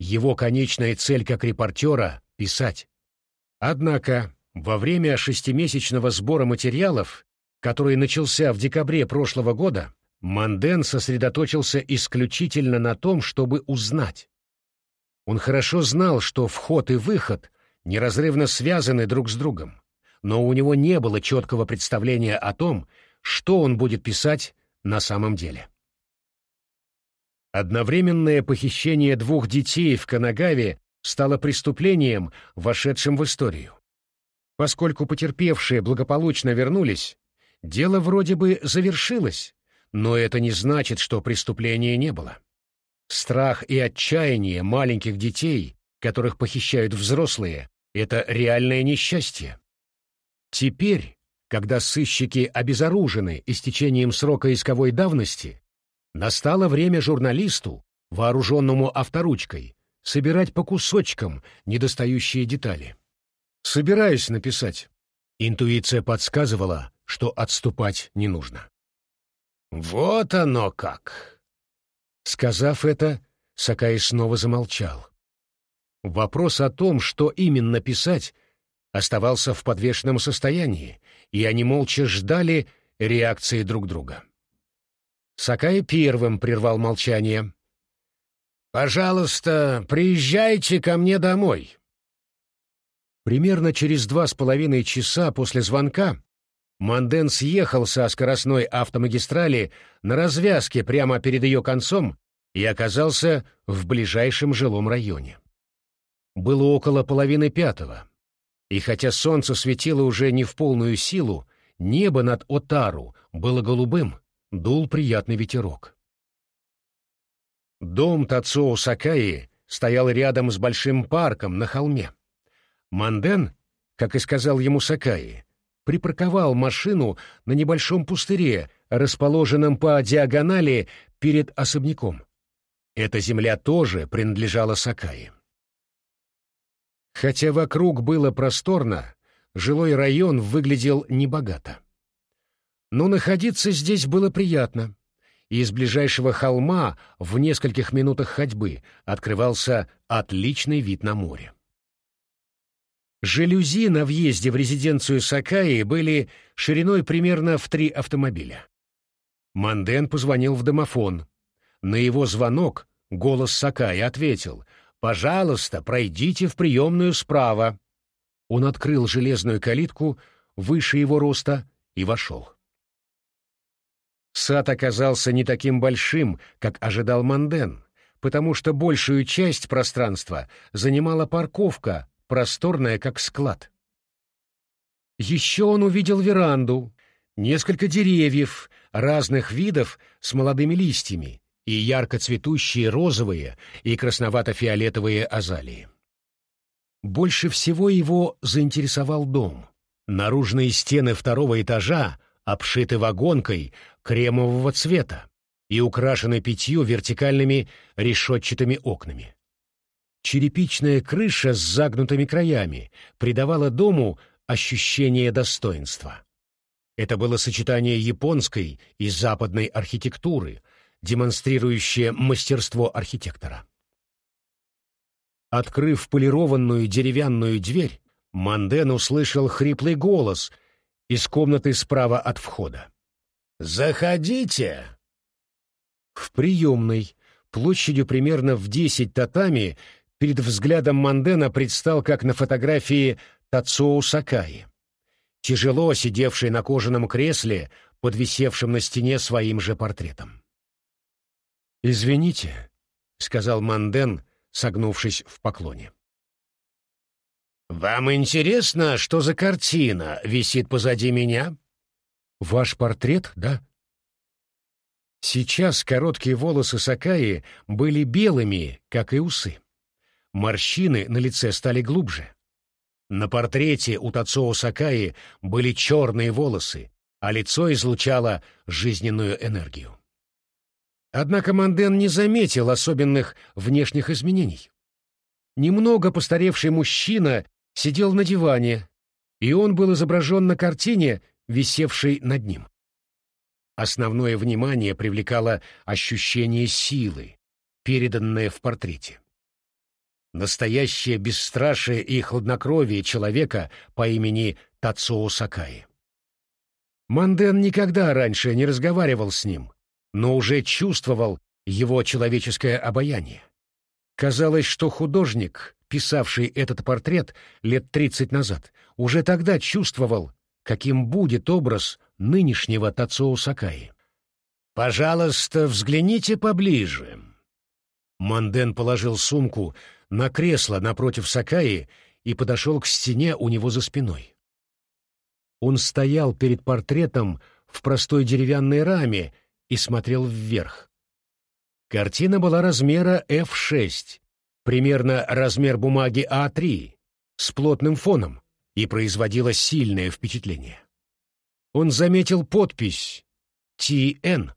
Его конечная цель как репортера — писать. Однако во время шестимесячного сбора материалов который начался в декабре прошлого года, Манден сосредоточился исключительно на том, чтобы узнать. Он хорошо знал, что вход и выход неразрывно связаны друг с другом, но у него не было четкого представления о том, что он будет писать на самом деле. Одновременное похищение двух детей в Канагаве стало преступлением, вошедшим в историю. Поскольку потерпевшие благополучно вернулись, Дело вроде бы завершилось, но это не значит, что преступления не было. Страх и отчаяние маленьких детей, которых похищают взрослые, — это реальное несчастье. Теперь, когда сыщики обезоружены истечением срока исковой давности, настало время журналисту, вооруженному авторучкой, собирать по кусочкам недостающие детали. «Собираюсь написать». Интуиция подсказывала, что отступать не нужно. «Вот оно как!» Сказав это, Сакай снова замолчал. Вопрос о том, что именно писать, оставался в подвешенном состоянии, и они молча ждали реакции друг друга. Сакай первым прервал молчание. «Пожалуйста, приезжайте ко мне домой». Примерно через два с половиной часа после звонка Манден съехал со скоростной автомагистрали на развязке прямо перед ее концом и оказался в ближайшем жилом районе. Было около половины пятого, и хотя солнце светило уже не в полную силу, небо над Отару было голубым, дул приятный ветерок. Дом Тацуо Сакаи стоял рядом с большим парком на холме. Манден, как и сказал ему Сакаи, припарковал машину на небольшом пустыре, расположенном по диагонали перед особняком. Эта земля тоже принадлежала Сакаи. Хотя вокруг было просторно, жилой район выглядел небогато. Но находиться здесь было приятно, и из ближайшего холма в нескольких минутах ходьбы открывался отличный вид на море. Жалюзи на въезде в резиденцию Сакаи были шириной примерно в три автомобиля. Манден позвонил в домофон. На его звонок голос Сакаи ответил «Пожалуйста, пройдите в приемную справа». Он открыл железную калитку выше его роста и вошел. Сад оказался не таким большим, как ожидал Манден, потому что большую часть пространства занимала парковка просторная, как склад. Еще он увидел веранду, несколько деревьев разных видов с молодыми листьями и ярко цветущие розовые и красновато-фиолетовые азалии. Больше всего его заинтересовал дом. Наружные стены второго этажа обшиты вагонкой кремового цвета и украшены пятью вертикальными решетчатыми окнами. Черепичная крыша с загнутыми краями придавала дому ощущение достоинства. Это было сочетание японской и западной архитектуры, демонстрирующее мастерство архитектора. Открыв полированную деревянную дверь, Манден услышал хриплый голос из комнаты справа от входа. «Заходите!» В приемной, площадью примерно в десять татами, перед взглядом Мандена предстал, как на фотографии Тацуо Сакаи, тяжело сидевший на кожаном кресле, подвисевшем на стене своим же портретом. «Извините», — сказал Манден, согнувшись в поклоне. «Вам интересно, что за картина висит позади меня?» «Ваш портрет, да?» Сейчас короткие волосы Сакаи были белыми, как и усы. Морщины на лице стали глубже. На портрете у Тацуо Сакаи были черные волосы, а лицо излучало жизненную энергию. Однако Манден не заметил особенных внешних изменений. Немного постаревший мужчина сидел на диване, и он был изображен на картине, висевшей над ним. Основное внимание привлекало ощущение силы, переданное в портрете. Настоящее бесстрашие и хладнокровие человека по имени Тацуо Сакаи. Манден никогда раньше не разговаривал с ним, но уже чувствовал его человеческое обаяние. Казалось, что художник, писавший этот портрет лет тридцать назад, уже тогда чувствовал, каким будет образ нынешнего Тацуо Сакаи. «Пожалуйста, взгляните поближе». Манден положил сумку на кресло напротив Сакаи и подошел к стене у него за спиной. Он стоял перед портретом в простой деревянной раме и смотрел вверх. Картина была размера F6, примерно размер бумаги А3, с плотным фоном, и производила сильное впечатление. Он заметил подпись «ТН»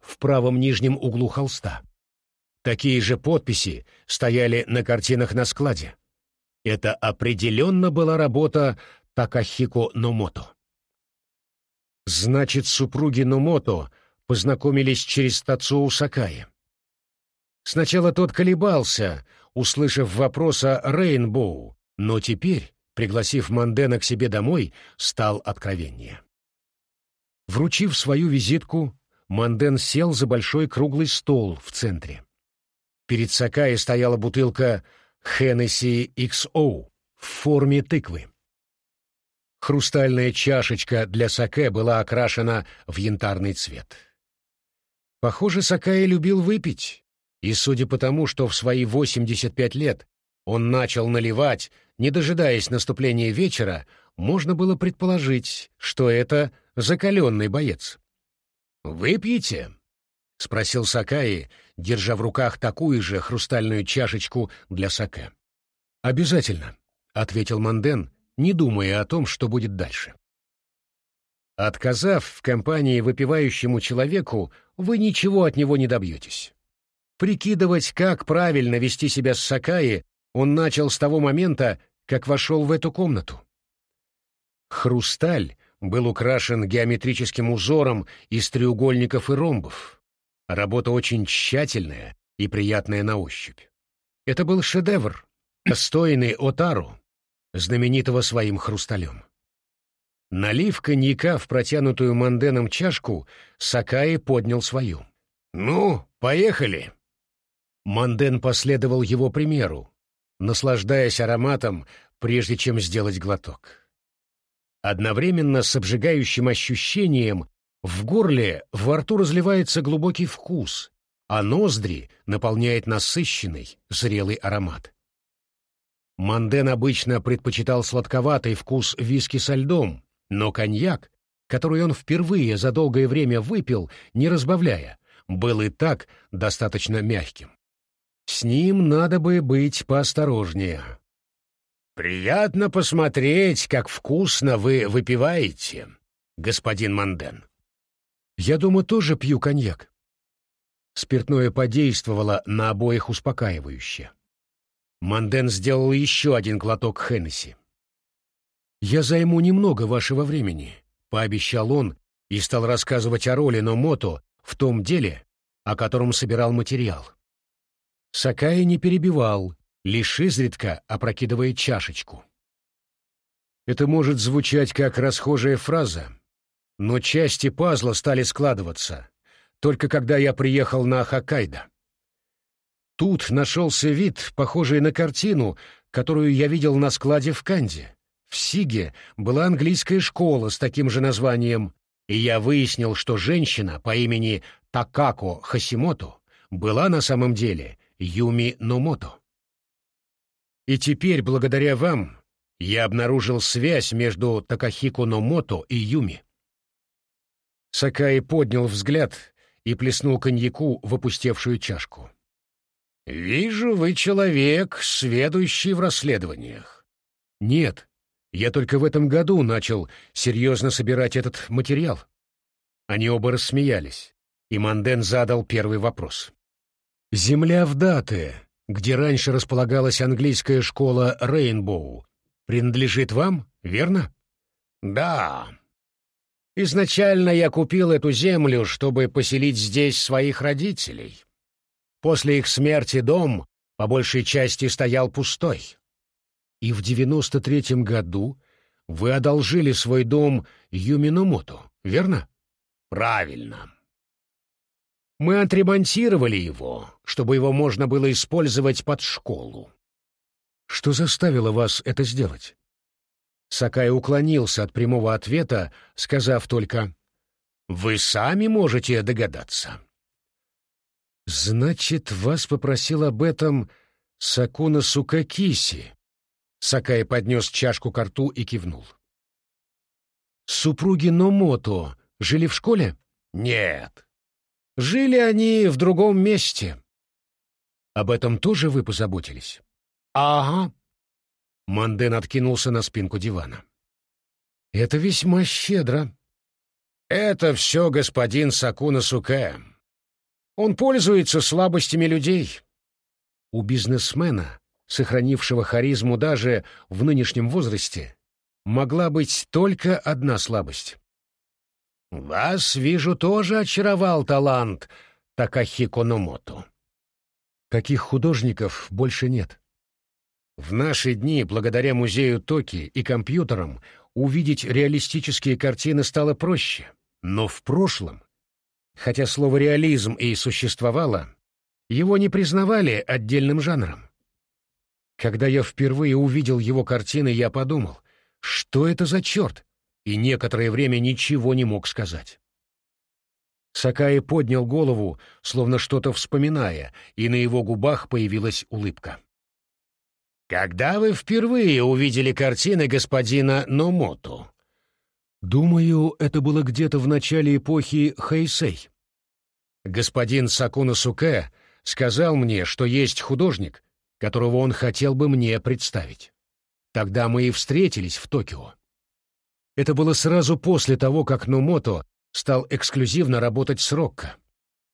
в правом нижнем углу холста. Такие же подписи стояли на картинах на складе. Это определенно была работа Такахико Номото. Значит, супруги Номото познакомились через Тацуо Сакаи. Сначала тот колебался, услышав вопрос о Рейнбоу, но теперь, пригласив Мандена к себе домой, стал откровеннее. Вручив свою визитку, Манден сел за большой круглый стол в центре. Перед Сакаи стояла бутылка Hennessy XO в форме тыквы. Хрустальная чашечка для саке была окрашена в янтарный цвет. Похоже, Сакаи любил выпить, и судя по тому, что в свои 85 лет он начал наливать, не дожидаясь наступления вечера, можно было предположить, что это закаленный боец. «Выпьете?» — спросил Сакаи, держа в руках такую же хрустальную чашечку для саке. «Обязательно», — ответил Манден, не думая о том, что будет дальше. Отказав в компании выпивающему человеку, вы ничего от него не добьетесь. Прикидывать, как правильно вести себя с Сакаи, он начал с того момента, как вошел в эту комнату. Хрусталь был украшен геометрическим узором из треугольников и ромбов. Работа очень тщательная и приятная на ощупь. Это был шедевр, достойный Отару, знаменитого своим хрусталем. Налив коньяка в протянутую Манденом чашку, Сакаи поднял свою. «Ну, поехали!» Манден последовал его примеру, наслаждаясь ароматом, прежде чем сделать глоток. Одновременно с обжигающим ощущением в горле во рту разливается глубокий вкус, а ноздри наполняет насыщенный, зрелый аромат. Манден обычно предпочитал сладковатый вкус виски со льдом, но коньяк, который он впервые за долгое время выпил, не разбавляя, был и так достаточно мягким. С ним надо бы быть поосторожнее. «Приятно посмотреть, как вкусно вы выпиваете, господин Манден». «Я дома тоже пью коньяк». Спиртное подействовало на обоих успокаивающе. Манден сделал еще один глоток Хеннесси. «Я займу немного вашего времени», — пообещал он и стал рассказывать о роли Номото в том деле, о котором собирал материал. Сакаи не перебивал, лишь изредка опрокидывая чашечку. Это может звучать как расхожая фраза, но части пазла стали складываться, только когда я приехал на Хоккайдо. Тут нашелся вид, похожий на картину, которую я видел на складе в Канде. В Сиге была английская школа с таким же названием, и я выяснил, что женщина по имени Такако Хасимото была на самом деле Юми Номото. И теперь, благодаря вам, я обнаружил связь между Такахико Номото и Юми. Сакаи поднял взгляд и плеснул коньяку в опустевшую чашку. «Вижу, вы человек, сведущий в расследованиях». «Нет, я только в этом году начал серьезно собирать этот материал». Они оба рассмеялись, и Манден задал первый вопрос. «Земля в Дате, где раньше располагалась английская школа Рейнбоу, принадлежит вам, верно?» «Да. Изначально я купил эту землю, чтобы поселить здесь своих родителей. После их смерти дом, по большей части, стоял пустой. И в девяносто третьем году вы одолжили свой дом Юминомото, верно? Правильно. Мы отремонтировали его, чтобы его можно было использовать под школу. Что заставило вас это сделать? Сакай уклонился от прямого ответа, сказав только «Вы сами можете догадаться». «Значит, вас попросил об этом Сакуна Сукакиси?» Сакай поднес чашку к рту и кивнул. «Супруги Номото жили в школе?» «Нет. Жили они в другом месте». «Об этом тоже вы позаботились?» «Ага». Манден откинулся на спинку дивана. «Это весьма щедро». «Это все господин Сакуна Суке. Он пользуется слабостями людей». У бизнесмена, сохранившего харизму даже в нынешнем возрасте, могла быть только одна слабость. «Вас, вижу, тоже очаровал талант Такахико Номото». Каких художников больше нет? В наши дни, благодаря музею Токи и компьютерам, увидеть реалистические картины стало проще. Но в прошлом, хотя слово «реализм» и существовало, его не признавали отдельным жанром. Когда я впервые увидел его картины, я подумал, что это за черт, и некоторое время ничего не мог сказать. Сакаи поднял голову, словно что-то вспоминая, и на его губах появилась улыбка. «Когда вы впервые увидели картины господина Номото?» «Думаю, это было где-то в начале эпохи Хэйсэй. Господин Сакуна Суке сказал мне, что есть художник, которого он хотел бы мне представить. Тогда мы и встретились в Токио. Это было сразу после того, как Номото стал эксклюзивно работать с Рокко.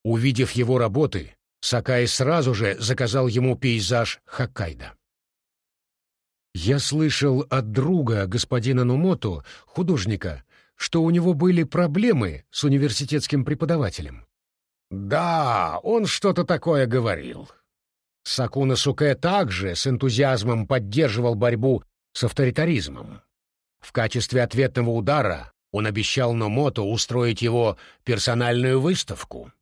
Увидев его работы, Сакай сразу же заказал ему пейзаж Хоккайдо. Я слышал от друга господина Нумото, художника, что у него были проблемы с университетским преподавателем. Да, он что-то такое говорил. Сакуна Суке также с энтузиазмом поддерживал борьбу с авторитаризмом. В качестве ответного удара он обещал Номото устроить его персональную выставку.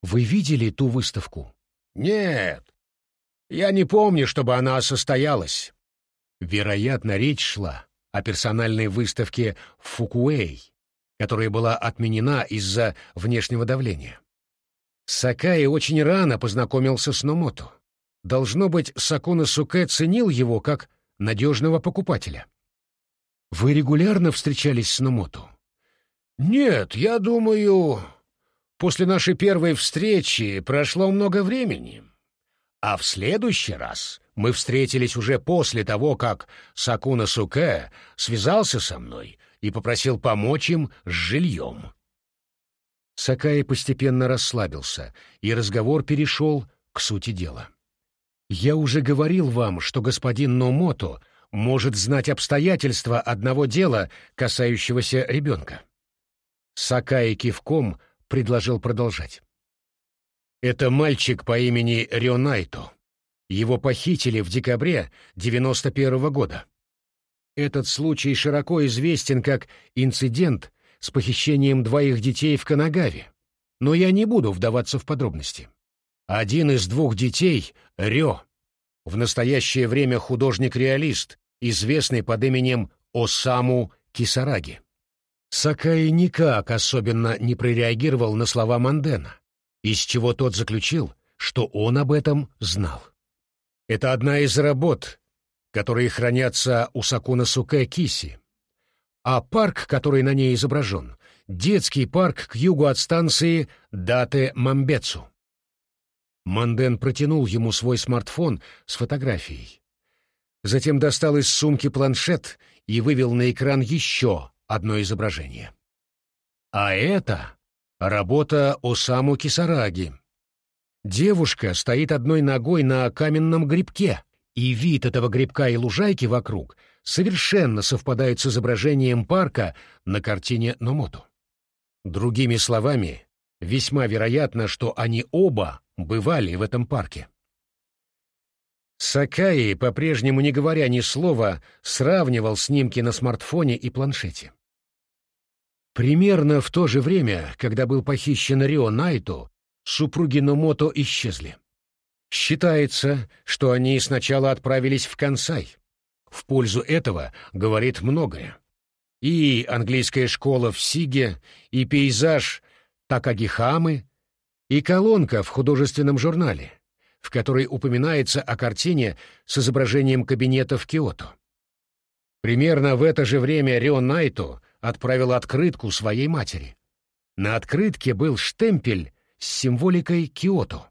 Вы видели ту выставку? Нет. Я не помню, чтобы она состоялась. Вероятно, речь шла о персональной выставке Фукуэй, которая была отменена из-за внешнего давления. Сакаи очень рано познакомился с Номото. Должно быть, Сакуна Суке ценил его как надежного покупателя. Вы регулярно встречались с Номото? Нет, я думаю, после нашей первой встречи прошло много времени. А в следующий раз мы встретились уже после того, как Сакуна Суке связался со мной и попросил помочь им с жильем. Сакаи постепенно расслабился, и разговор перешел к сути дела. «Я уже говорил вам, что господин Номото может знать обстоятельства одного дела, касающегося ребенка». Сакаи кивком предложил продолжать. Это мальчик по имени Рионайто. Его похитили в декабре 91 -го года. Этот случай широко известен как инцидент с похищением двоих детей в Канагаве, но я не буду вдаваться в подробности. Один из двух детей — Рё, в настоящее время художник-реалист, известный под именем Осаму Кисараги. Сакаи никак особенно не прореагировал на слова Мандена из чего тот заключил, что он об этом знал. Это одна из работ, которые хранятся у Сакуна Суке Киси. А парк, который на ней изображен, детский парк к югу от станции Дате Мамбецу. Манден протянул ему свой смартфон с фотографией. Затем достал из сумки планшет и вывел на экран еще одно изображение. А это Работа Осаму Кисараги. Девушка стоит одной ногой на каменном грибке, и вид этого грибка и лужайки вокруг совершенно совпадает с изображением парка на картине Номото. Другими словами, весьма вероятно, что они оба бывали в этом парке. Сакаи, по-прежнему не говоря ни слова, сравнивал снимки на смартфоне и планшете. Примерно в то же время, когда был похищен Рио Найто, супруги Номото исчезли. Считается, что они сначала отправились в Кансай. В пользу этого говорит многое. И английская школа в Сиге, и пейзаж Такагихамы, и колонка в художественном журнале, в которой упоминается о картине с изображением кабинета в Киото. Примерно в это же время Рио Найто отправил открытку своей матери. На открытке был штемпель с символикой Киото.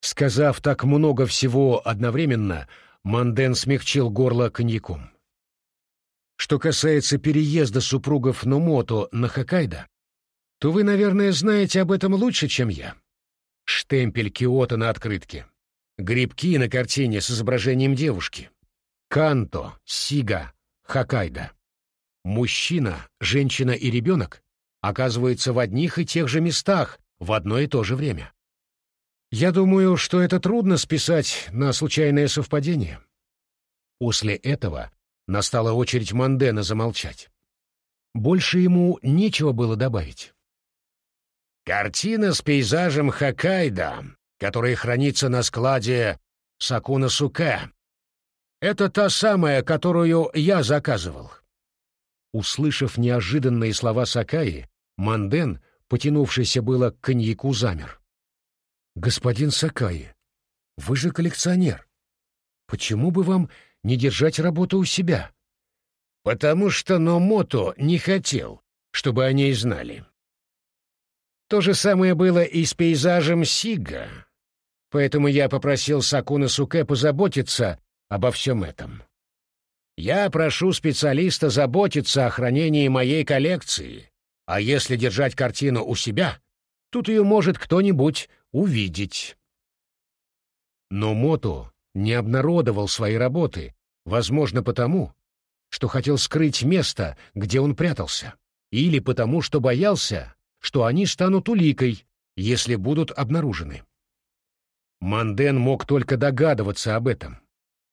Сказав так много всего одновременно, Манден смягчил горло коньяком. Что касается переезда супругов Номото на Хоккайдо, то вы, наверное, знаете об этом лучше, чем я. Штемпель Киото на открытке. Грибки на картине с изображением девушки. Канто, Сига, Хоккайдо мужчина, женщина и ребенок оказываются в одних и тех же местах в одно и то же время. Я думаю, что это трудно списать на случайное совпадение. После этого настала очередь Мандена замолчать. Больше ему нечего было добавить. Картина с пейзажем Хоккайдо, которая хранится на складе Сакуна Суке. Это та самая, которую я заказывал. Услышав неожиданные слова Сакаи, Манден, потянувшийся было к коньяку, замер. «Господин Сакаи, вы же коллекционер. Почему бы вам не держать работу у себя?» «Потому что Номото не хотел, чтобы о ней знали. То же самое было и с пейзажем Сига, поэтому я попросил Сакуна Суке позаботиться обо всем этом. Я прошу специалиста заботиться о хранении моей коллекции, а если держать картину у себя, тут ее может кто-нибудь увидеть. Но Мото не обнародовал свои работы, возможно, потому, что хотел скрыть место, где он прятался, или потому, что боялся, что они станут уликой, если будут обнаружены. Манден мог только догадываться об этом,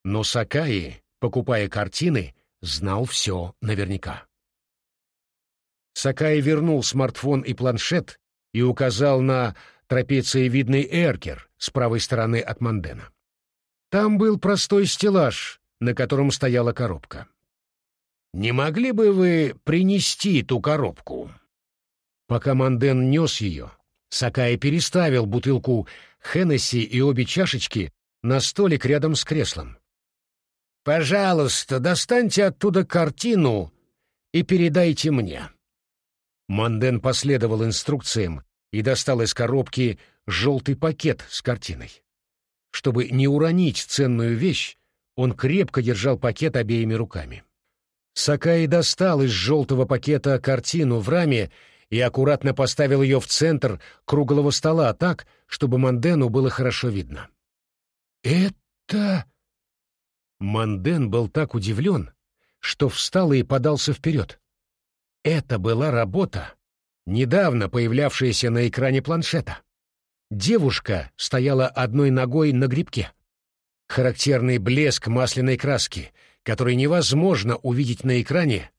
но Сакаи покупая картины, знал все наверняка. Сакай вернул смартфон и планшет и указал на трапециевидный эркер с правой стороны от Мандена. Там был простой стеллаж, на котором стояла коробка. «Не могли бы вы принести ту коробку?» Пока Манден нес ее, Сакай переставил бутылку Хеннесси и обе чашечки на столик рядом с креслом. Пожалуйста, достаньте оттуда картину и передайте мне. Манден последовал инструкциям и достал из коробки желтый пакет с картиной. Чтобы не уронить ценную вещь, он крепко держал пакет обеими руками. Сакаи достал из желтого пакета картину в раме и аккуратно поставил ее в центр круглого стола так, чтобы Мандену было хорошо видно. «Это...» Манден был так удивлен, что встал и подался вперед. Это была работа, недавно появлявшаяся на экране планшета. Девушка стояла одной ногой на грибке. Характерный блеск масляной краски, который невозможно увидеть на экране,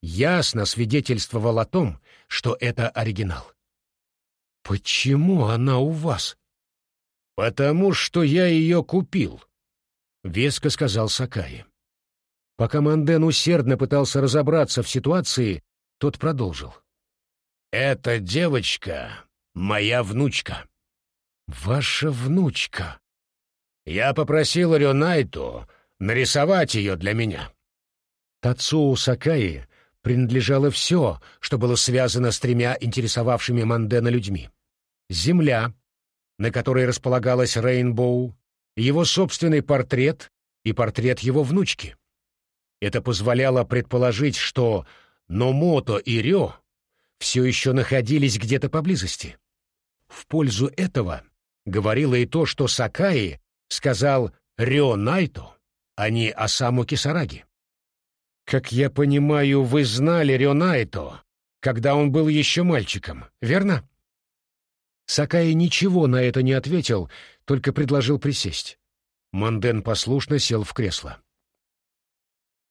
ясно свидетельствовал о том, что это оригинал. «Почему она у вас?» «Потому что я ее купил», — веско сказал Сакаи. Пока Манден усердно пытался разобраться в ситуации, тот продолжил. «Эта девочка — моя внучка». «Ваша внучка?» «Я попросил Рёнайту нарисовать ее для меня». Тацуу Сакаи принадлежало все, что было связано с тремя интересовавшими Мандена людьми. Земля, на которой располагалась Рейнбоу, его собственный портрет и портрет его внучки. Это позволяло предположить, что Номото и Рё все еще находились где-то поблизости. В пользу этого говорило и то, что Сакаи сказал Рё Найто, а не Осаму Кисараги. «Как я понимаю, вы знали Рё Найто, когда он был еще мальчиком, верно?» Сакаи ничего на это не ответил, только предложил присесть. Манден послушно сел в кресло.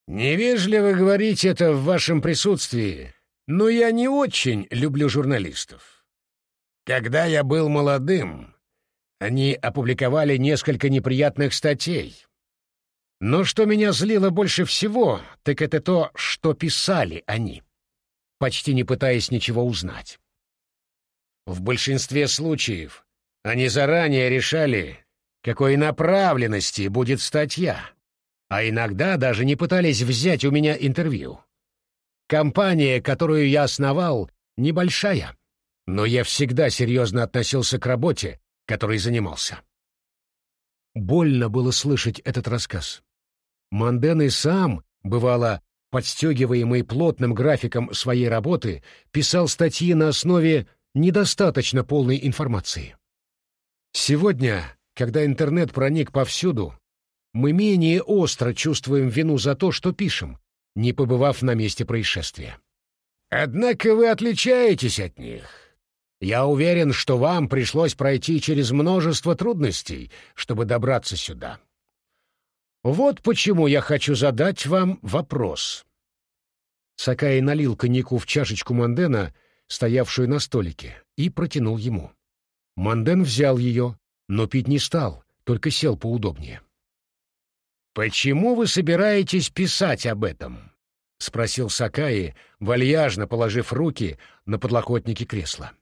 «Невежливо говорить это в вашем присутствии, но я не очень люблю журналистов. Когда я был молодым, они опубликовали несколько неприятных статей. Но что меня злило больше всего, так это то, что писали они, почти не пытаясь ничего узнать. В большинстве случаев они заранее решали, какой направленности будет статья, а иногда даже не пытались взять у меня интервью. Компания, которую я основал, небольшая, но я всегда серьезно относился к работе, которой занимался. Больно было слышать этот рассказ. Манден и сам, бывало, подстегиваемый плотным графиком своей работы, писал статьи на основе недостаточно полной информации. Сегодня, когда интернет проник повсюду, мы менее остро чувствуем вину за то, что пишем, не побывав на месте происшествия. Однако вы отличаетесь от них. Я уверен, что вам пришлось пройти через множество трудностей, чтобы добраться сюда. Вот почему я хочу задать вам вопрос. Сакай налил коньяку в чашечку Мандена, стоявшую на столике, и протянул ему. Манден взял ее, но пить не стал, только сел поудобнее. «Почему вы собираетесь писать об этом?» — спросил Сакаи, вальяжно положив руки на подлокотники кресла.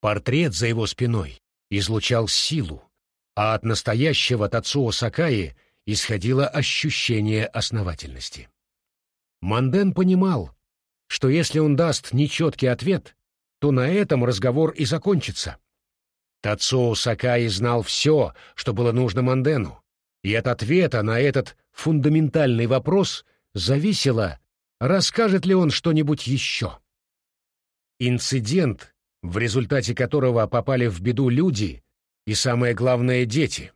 Портрет за его спиной излучал силу, а от настоящего Тацуо Сакаи исходило ощущение основательности. Манден понимал, что если он даст нечеткий ответ, то на этом разговор и закончится. Тацуо Сакаи знал все, что было нужно Мандену, и от ответа на этот фундаментальный вопрос зависело, расскажет ли он что-нибудь еще. Инцидент, в результате которого попали в беду люди и, самое главное, дети.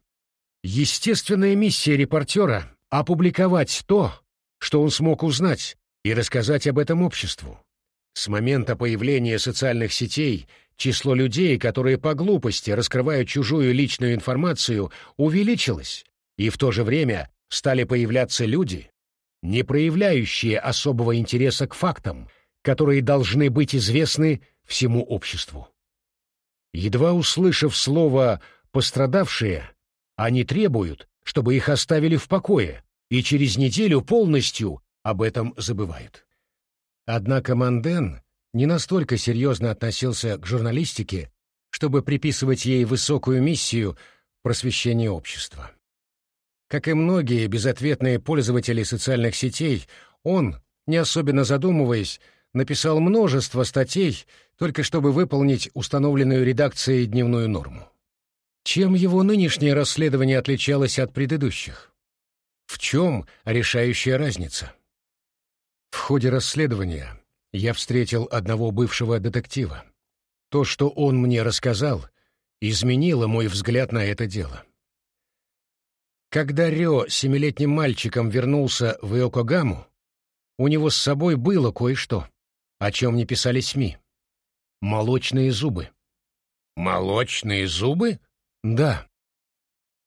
Естественная миссия репортера — опубликовать то, что он смог узнать, и рассказать об этом обществу. С момента появления социальных сетей число людей, которые по глупости раскрывают чужую личную информацию, увеличилось, и в то же время стали появляться люди, не проявляющие особого интереса к фактам, которые должны быть известны всему обществу. Едва услышав слово «пострадавшие», они требуют, чтобы их оставили в покое, и через неделю полностью об этом забывают. Однако Манден не настолько серьезно относился к журналистике, чтобы приписывать ей высокую миссию просвещения общества. Как и многие безответные пользователи социальных сетей, он, не особенно задумываясь, написал множество статей, только чтобы выполнить установленную редакцией дневную норму. Чем его нынешнее расследование отличалось от предыдущих? В чем решающая разница? В ходе расследования я встретил одного бывшего детектива. То, что он мне рассказал, изменило мой взгляд на это дело. Когда Рё семилетним мальчиком вернулся в Иокогаму, у него с собой было кое-что, о чем не писали СМИ. Молочные зубы. Молочные зубы? Да.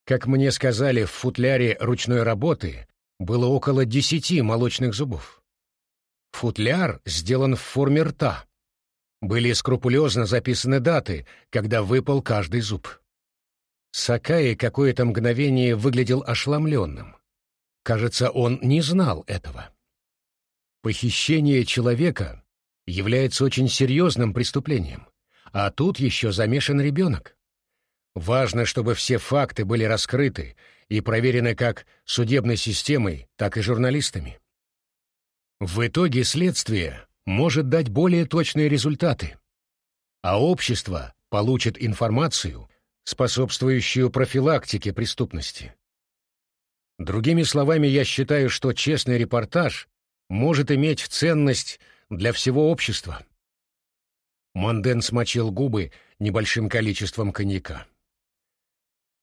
Как мне сказали, в футляре ручной работы было около десяти молочных зубов. Футляр сделан в форме рта. Были скрупулезно записаны даты, когда выпал каждый зуб. Сакаи какое-то мгновение выглядел ошеломленным. Кажется, он не знал этого. Похищение человека является очень серьезным преступлением, а тут еще замешан ребенок. Важно, чтобы все факты были раскрыты и проверены как судебной системой, так и журналистами. В итоге следствие может дать более точные результаты, а общество получит информацию, способствующую профилактике преступности. Другими словами, я считаю, что честный репортаж может иметь ценность для всего общества. Манден смочил губы небольшим количеством коньяка.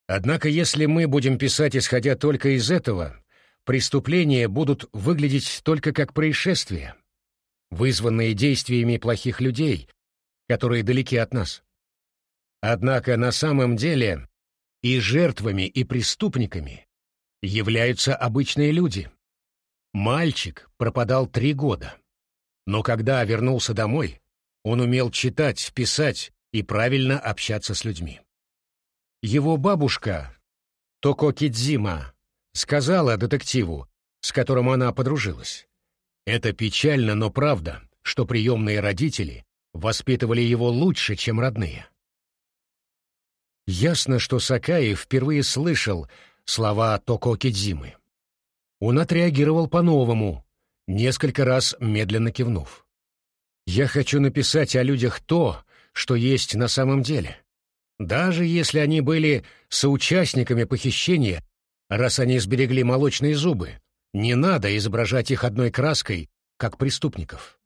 Однако, если мы будем писать, исходя только из этого, преступления будут выглядеть только как происшествия, вызванные действиями плохих людей, которые далеки от нас. Однако на самом деле и жертвами, и преступниками являются обычные люди. Мальчик пропадал три года, но когда вернулся домой, он умел читать, писать и правильно общаться с людьми. Его бабушка, Токо Кидзима, сказала детективу, с которым она подружилась. Это печально, но правда, что приемные родители воспитывали его лучше, чем родные. Ясно, что Сакаи впервые слышал слова Токо Кидзимы. Он отреагировал по-новому, несколько раз медленно кивнув. «Я хочу написать о людях то, что есть на самом деле. Даже если они были соучастниками похищения Раз они сберегли молочные зубы, не надо изображать их одной краской, как преступников.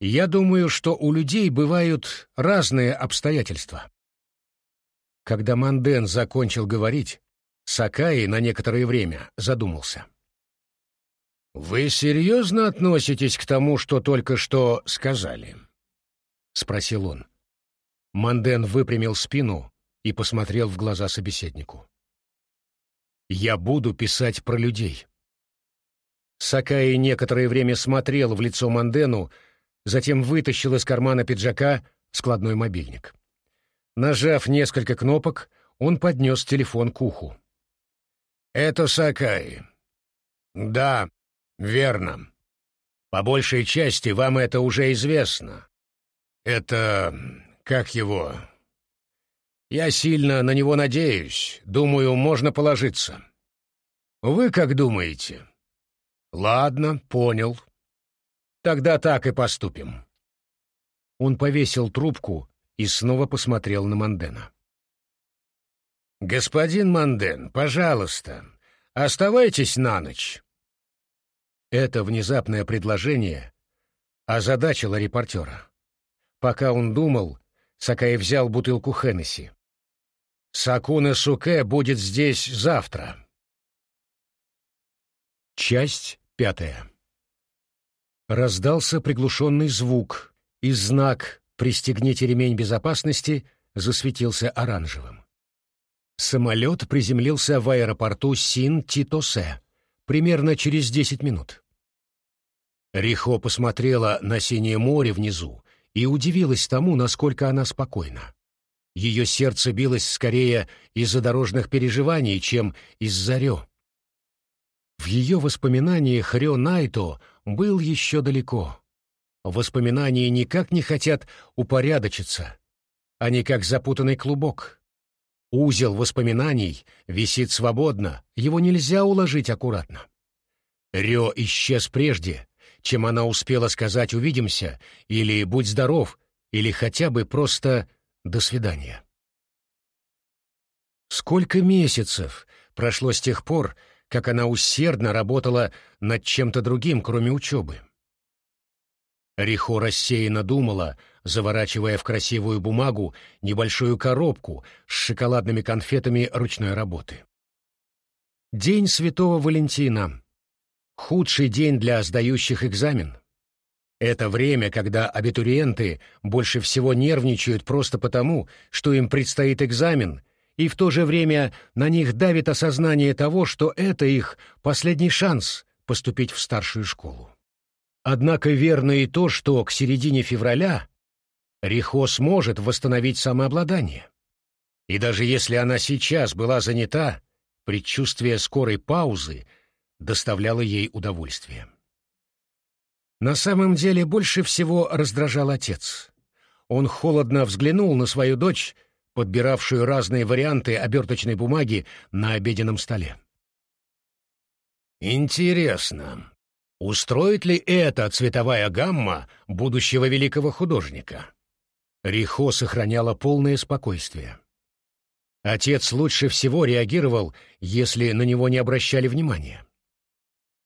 Я думаю, что у людей бывают разные обстоятельства. Когда Манден закончил говорить, Сакаи на некоторое время задумался. «Вы серьезно относитесь к тому, что только что сказали?» — спросил он. Манден выпрямил спину и посмотрел в глаза собеседнику. Я буду писать про людей. Сакаи некоторое время смотрел в лицо Мандену, затем вытащил из кармана пиджака складной мобильник. Нажав несколько кнопок, он поднес телефон к уху. «Это Сакаи». «Да, верно. По большей части вам это уже известно. Это... как его... Я сильно на него надеюсь. Думаю, можно положиться. Вы как думаете? Ладно, понял. Тогда так и поступим. Он повесил трубку и снова посмотрел на Мандена. «Господин Манден, пожалуйста, оставайтесь на ночь». Это внезапное предложение озадачило репортера. Пока он думал, Сакай взял бутылку Хеннесси. Сакуна Суке будет здесь завтра. Часть пятая. Раздался приглушенный звук, и знак «Пристегните ремень безопасности» засветился оранжевым. Самолет приземлился в аэропорту Син-Титосе примерно через десять минут. Рихо посмотрела на синее море внизу и удивилась тому, насколько она спокойна. Ее сердце билось скорее из-за дорожных переживаний, чем из-за Рё. В ее воспоминаниях Рё Найто был еще далеко. Воспоминания никак не хотят упорядочиться. Они как запутанный клубок. Узел воспоминаний висит свободно, его нельзя уложить аккуратно. Рё исчез прежде, чем она успела сказать «увидимся» или «будь здоров», или хотя бы просто до свидания. Сколько месяцев прошло с тех пор, как она усердно работала над чем-то другим, кроме учебы. Рихо рассеянно думала, заворачивая в красивую бумагу небольшую коробку с шоколадными конфетами ручной работы. День Святого Валентина. Худший день для сдающих экзамен. Это время, когда абитуриенты больше всего нервничают просто потому, что им предстоит экзамен, и в то же время на них давит осознание того, что это их последний шанс поступить в старшую школу. Однако верно и то, что к середине февраля Рихо сможет восстановить самообладание. И даже если она сейчас была занята, предчувствие скорой паузы доставляло ей удовольствие. На самом деле больше всего раздражал отец. Он холодно взглянул на свою дочь, подбиравшую разные варианты оберточной бумаги на обеденном столе. «Интересно, устроит ли эта цветовая гамма будущего великого художника?» Рихо сохраняла полное спокойствие. Отец лучше всего реагировал, если на него не обращали внимания.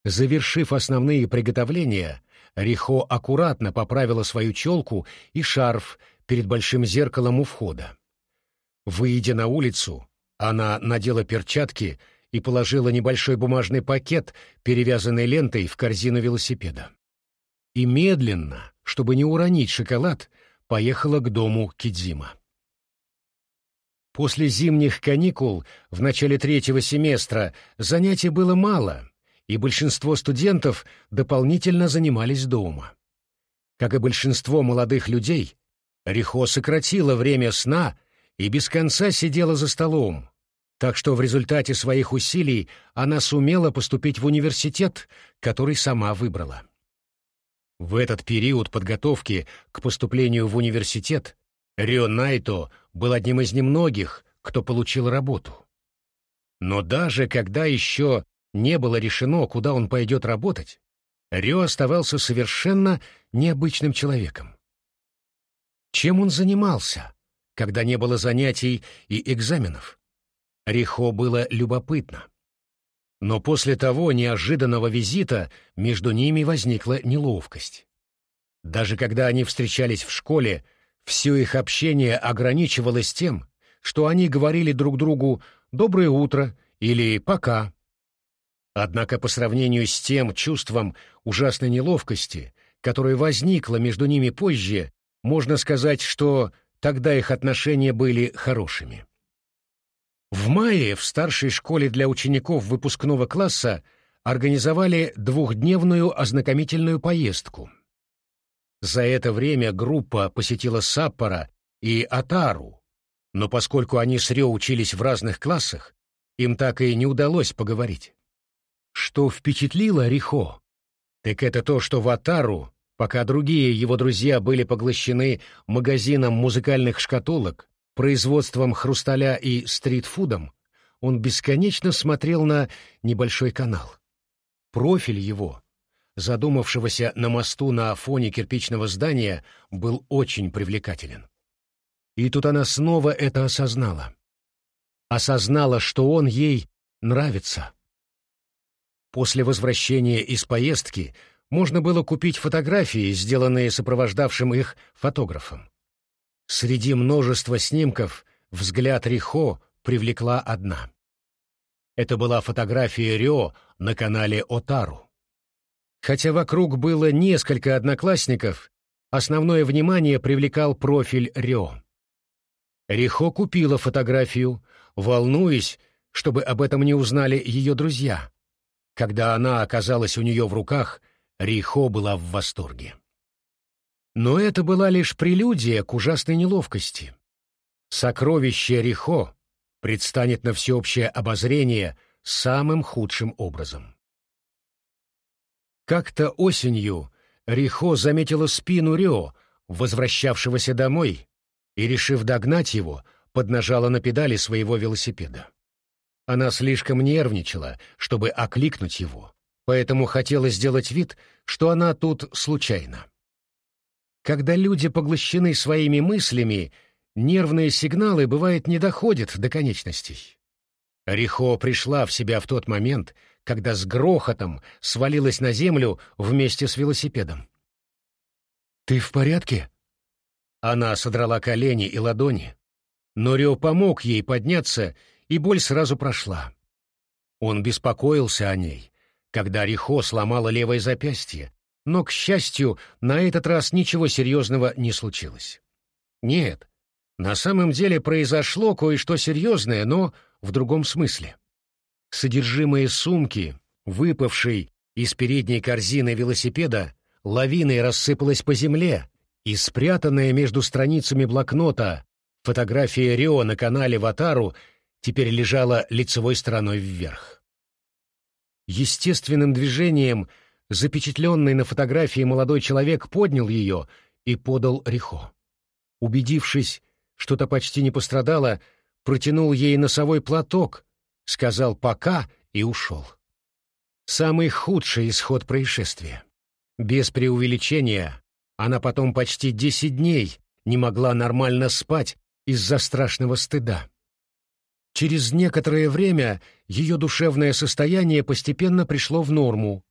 Завершив основные приготовления, Рихо аккуратно поправила свою челку и шарф перед большим зеркалом у входа. Выйдя на улицу, она надела перчатки и положила небольшой бумажный пакет, перевязанный лентой, в корзину велосипеда. И медленно, чтобы не уронить шоколад, поехала к дому Кидзима. После зимних каникул в начале третьего семестра занятий было мало, и большинство студентов дополнительно занимались дома. Как и большинство молодых людей, Рихо сократила время сна и без конца сидела за столом, так что в результате своих усилий она сумела поступить в университет, который сама выбрала. В этот период подготовки к поступлению в университет Рио Найто был одним из немногих, кто получил работу. Но даже когда еще не было решено, куда он пойдет работать, Рё оставался совершенно необычным человеком. Чем он занимался, когда не было занятий и экзаменов? Рихо было любопытно. Но после того неожиданного визита между ними возникла неловкость. Даже когда они встречались в школе, все их общение ограничивалось тем, что они говорили друг другу «доброе утро» или «пока», Однако по сравнению с тем чувством ужасной неловкости, которое возникло между ними позже, можно сказать, что тогда их отношения были хорошими. В мае в старшей школе для учеников выпускного класса организовали двухдневную ознакомительную поездку. За это время группа посетила Саппора и Атару, но поскольку они с Рё учились в разных классах, им так и не удалось поговорить. Что впечатлило Рихо, так это то, что в Атару, пока другие его друзья были поглощены магазином музыкальных шкатулок, производством хрусталя и стритфудом, он бесконечно смотрел на небольшой канал. Профиль его, задумавшегося на мосту на фоне кирпичного здания, был очень привлекателен. И тут она снова это осознала. Осознала, что он ей нравится. После возвращения из поездки можно было купить фотографии, сделанные сопровождавшим их фотографом. Среди множества снимков взгляд Рихо привлекла одна. Это была фотография Рё на канале Отару. Хотя вокруг было несколько одноклассников, основное внимание привлекал профиль Рё. Рихо купила фотографию, волнуясь, чтобы об этом не узнали ее друзья. Когда она оказалась у нее в руках, Рихо была в восторге. Но это была лишь прелюдия к ужасной неловкости. Сокровище Рихо предстанет на всеобщее обозрение самым худшим образом. Как-то осенью Рихо заметила спину Рио, возвращавшегося домой, и, решив догнать его, поднажала на педали своего велосипеда. Она слишком нервничала, чтобы окликнуть его, поэтому хотела сделать вид, что она тут случайно. Когда люди поглощены своими мыслями, нервные сигналы, бывает, не доходят до конечностей. Рихо пришла в себя в тот момент, когда с грохотом свалилась на землю вместе с велосипедом. «Ты в порядке?» Она содрала колени и ладони, но Рио помог ей подняться, и боль сразу прошла. Он беспокоился о ней, когда Рихо сломала левое запястье, но, к счастью, на этот раз ничего серьезного не случилось. Нет, на самом деле произошло кое-что серьезное, но в другом смысле. Содержимое сумки, выпавшей из передней корзины велосипеда, лавиной рассыпалась по земле, и спрятанная между страницами блокнота фотография Рио на канале Ватару теперь лежала лицевой стороной вверх. Естественным движением запечатленный на фотографии молодой человек поднял ее и подал Рихо. Убедившись, что-то почти не пострадало, протянул ей носовой платок, сказал «пока» и ушел. Самый худший исход происшествия. Без преувеличения, она потом почти десять дней не могла нормально спать из-за страшного стыда. Через некоторое время ее душевное состояние постепенно пришло в норму.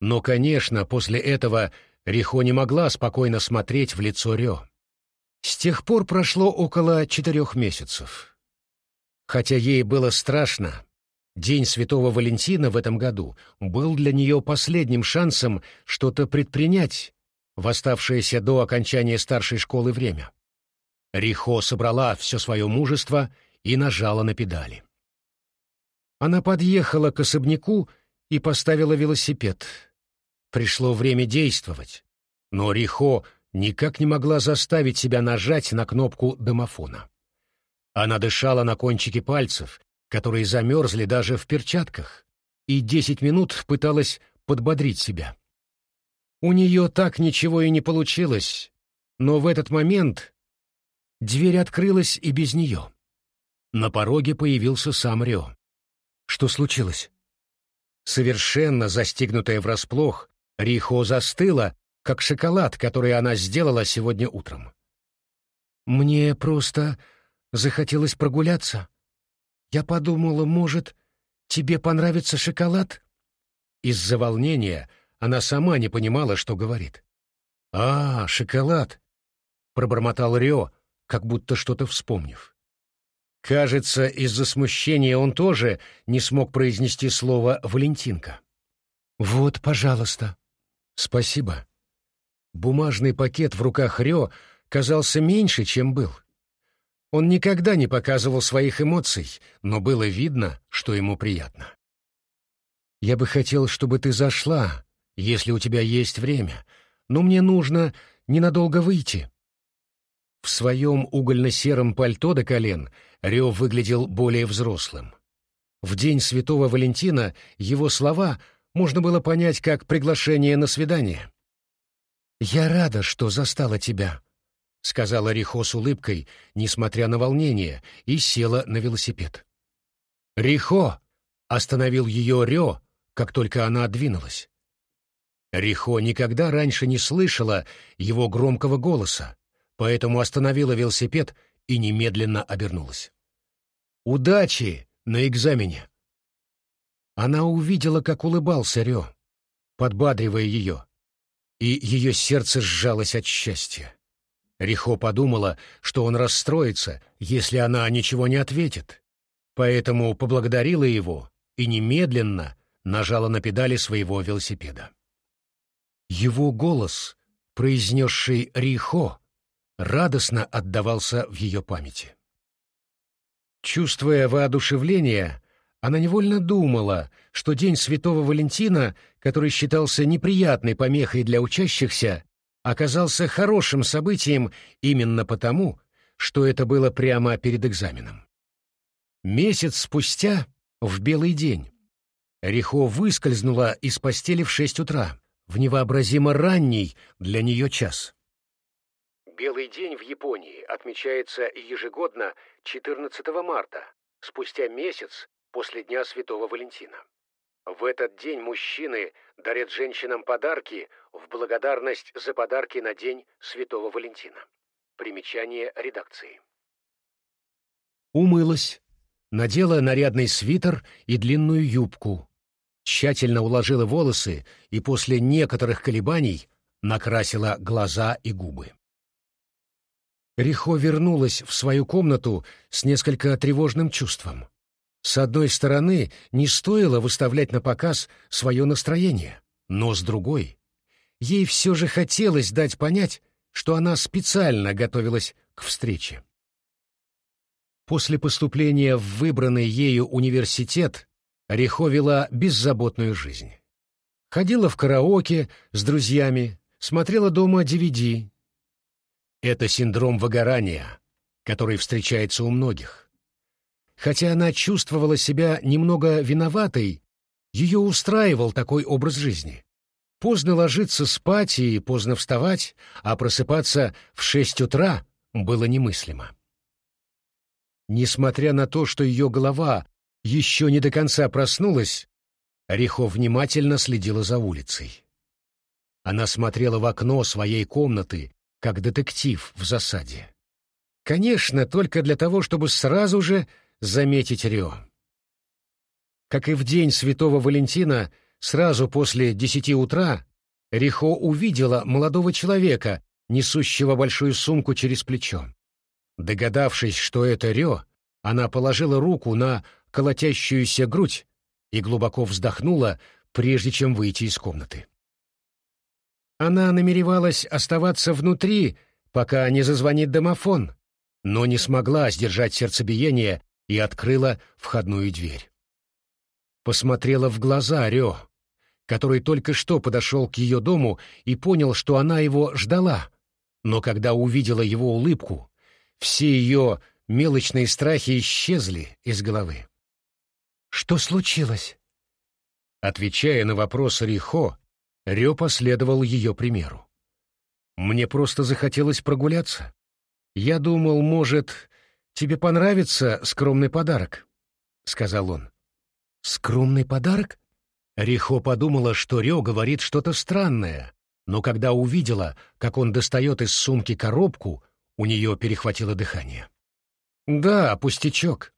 Но, конечно, после этого Рихо не могла спокойно смотреть в лицо Рё. С тех пор прошло около четырех месяцев. Хотя ей было страшно, День Святого Валентина в этом году был для нее последним шансом что-то предпринять в оставшееся до окончания старшей школы время. Рихо собрала все свое мужество и нажала на педали. Она подъехала к особняку и поставила велосипед. Пришло время действовать, но Рихо никак не могла заставить себя нажать на кнопку домофона. Она дышала на кончике пальцев, которые замерзли даже в перчатках, и десять минут пыталась подбодрить себя. У нее так ничего и не получилось, но в этот момент дверь открылась и без нее. На пороге появился сам Рё. Что случилось? Совершенно застигнутая врасплох, Рихо застыла, как шоколад, который она сделала сегодня утром. «Мне просто захотелось прогуляться. Я подумала, может, тебе понравится шоколад?» Из-за волнения она сама не понимала, что говорит. «А, шоколад!» — пробормотал Рио, как будто что-то вспомнив. Кажется, из-за смущения он тоже не смог произнести слово «Валентинка». «Вот, пожалуйста». «Спасибо». Бумажный пакет в руках Рё казался меньше, чем был. Он никогда не показывал своих эмоций, но было видно, что ему приятно. «Я бы хотел, чтобы ты зашла, если у тебя есть время, но мне нужно ненадолго выйти». В своем угольно-сером пальто до колен Рё выглядел более взрослым. В день Святого Валентина его слова можно было понять как приглашение на свидание. «Я рада, что застала тебя», — сказала Рихо с улыбкой, несмотря на волнение, и села на велосипед. «Рихо!» — остановил ее Рё, как только она двинулась. Рихо никогда раньше не слышала его громкого голоса, поэтому остановила велосипед и немедленно обернулась. «Удачи на экзамене!» Она увидела, как улыбался Рё, подбадривая ее и ее сердце сжалось от счастья. Рихо подумала, что он расстроится, если она ничего не ответит, поэтому поблагодарила его и немедленно нажала на педали своего велосипеда. Его голос, произнесший «Рихо», радостно отдавался в ее памяти. Чувствуя воодушевление, она невольно думала, что День Святого Валентина, который считался неприятной помехой для учащихся, оказался хорошим событием именно потому, что это было прямо перед экзаменом. Месяц спустя, в белый день, Рихо выскользнула из постели в шесть утра, в невообразимо ранний для нее час. Белый день в Японии отмечается ежегодно 14 марта, спустя месяц после Дня Святого Валентина. В этот день мужчины дарят женщинам подарки в благодарность за подарки на День Святого Валентина. Примечание редакции. Умылась, надела нарядный свитер и длинную юбку, тщательно уложила волосы и после некоторых колебаний накрасила глаза и губы. Рихо вернулась в свою комнату с несколько тревожным чувством. С одной стороны, не стоило выставлять на показ свое настроение, но с другой, ей все же хотелось дать понять, что она специально готовилась к встрече. После поступления в выбранный ею университет Рихо вела беззаботную жизнь. Ходила в караоке с друзьями, смотрела дома DVD. Это синдром выгорания, который встречается у многих. Хотя она чувствовала себя немного виноватой, ее устраивал такой образ жизни. Поздно ложиться спать и поздно вставать, а просыпаться в шесть утра было немыслимо. Несмотря на то, что ее голова еще не до конца проснулась, Рихо внимательно следила за улицей. Она смотрела в окно своей комнаты, как детектив в засаде. Конечно, только для того, чтобы сразу же заметить Рио. Как и в день Святого Валентина, сразу после десяти утра Рихо увидела молодого человека, несущего большую сумку через плечо. Догадавшись, что это Рё, она положила руку на колотящуюся грудь и глубоко вздохнула, прежде чем выйти из комнаты. Она намеревалась оставаться внутри, пока не зазвонит домофон, но не смогла сдержать сердцебиение и открыла входную дверь. Посмотрела в глаза Рё, который только что подошел к ее дому и понял, что она его ждала, но когда увидела его улыбку, все ее мелочные страхи исчезли из головы. «Что случилось?» Отвечая на вопрос Рихо, Рё последовал ее примеру. «Мне просто захотелось прогуляться. Я думал, может, тебе понравится скромный подарок», — сказал он. «Скромный подарок?» Рихо подумала, что Рё говорит что-то странное, но когда увидела, как он достает из сумки коробку, у нее перехватило дыхание. «Да, пустячок».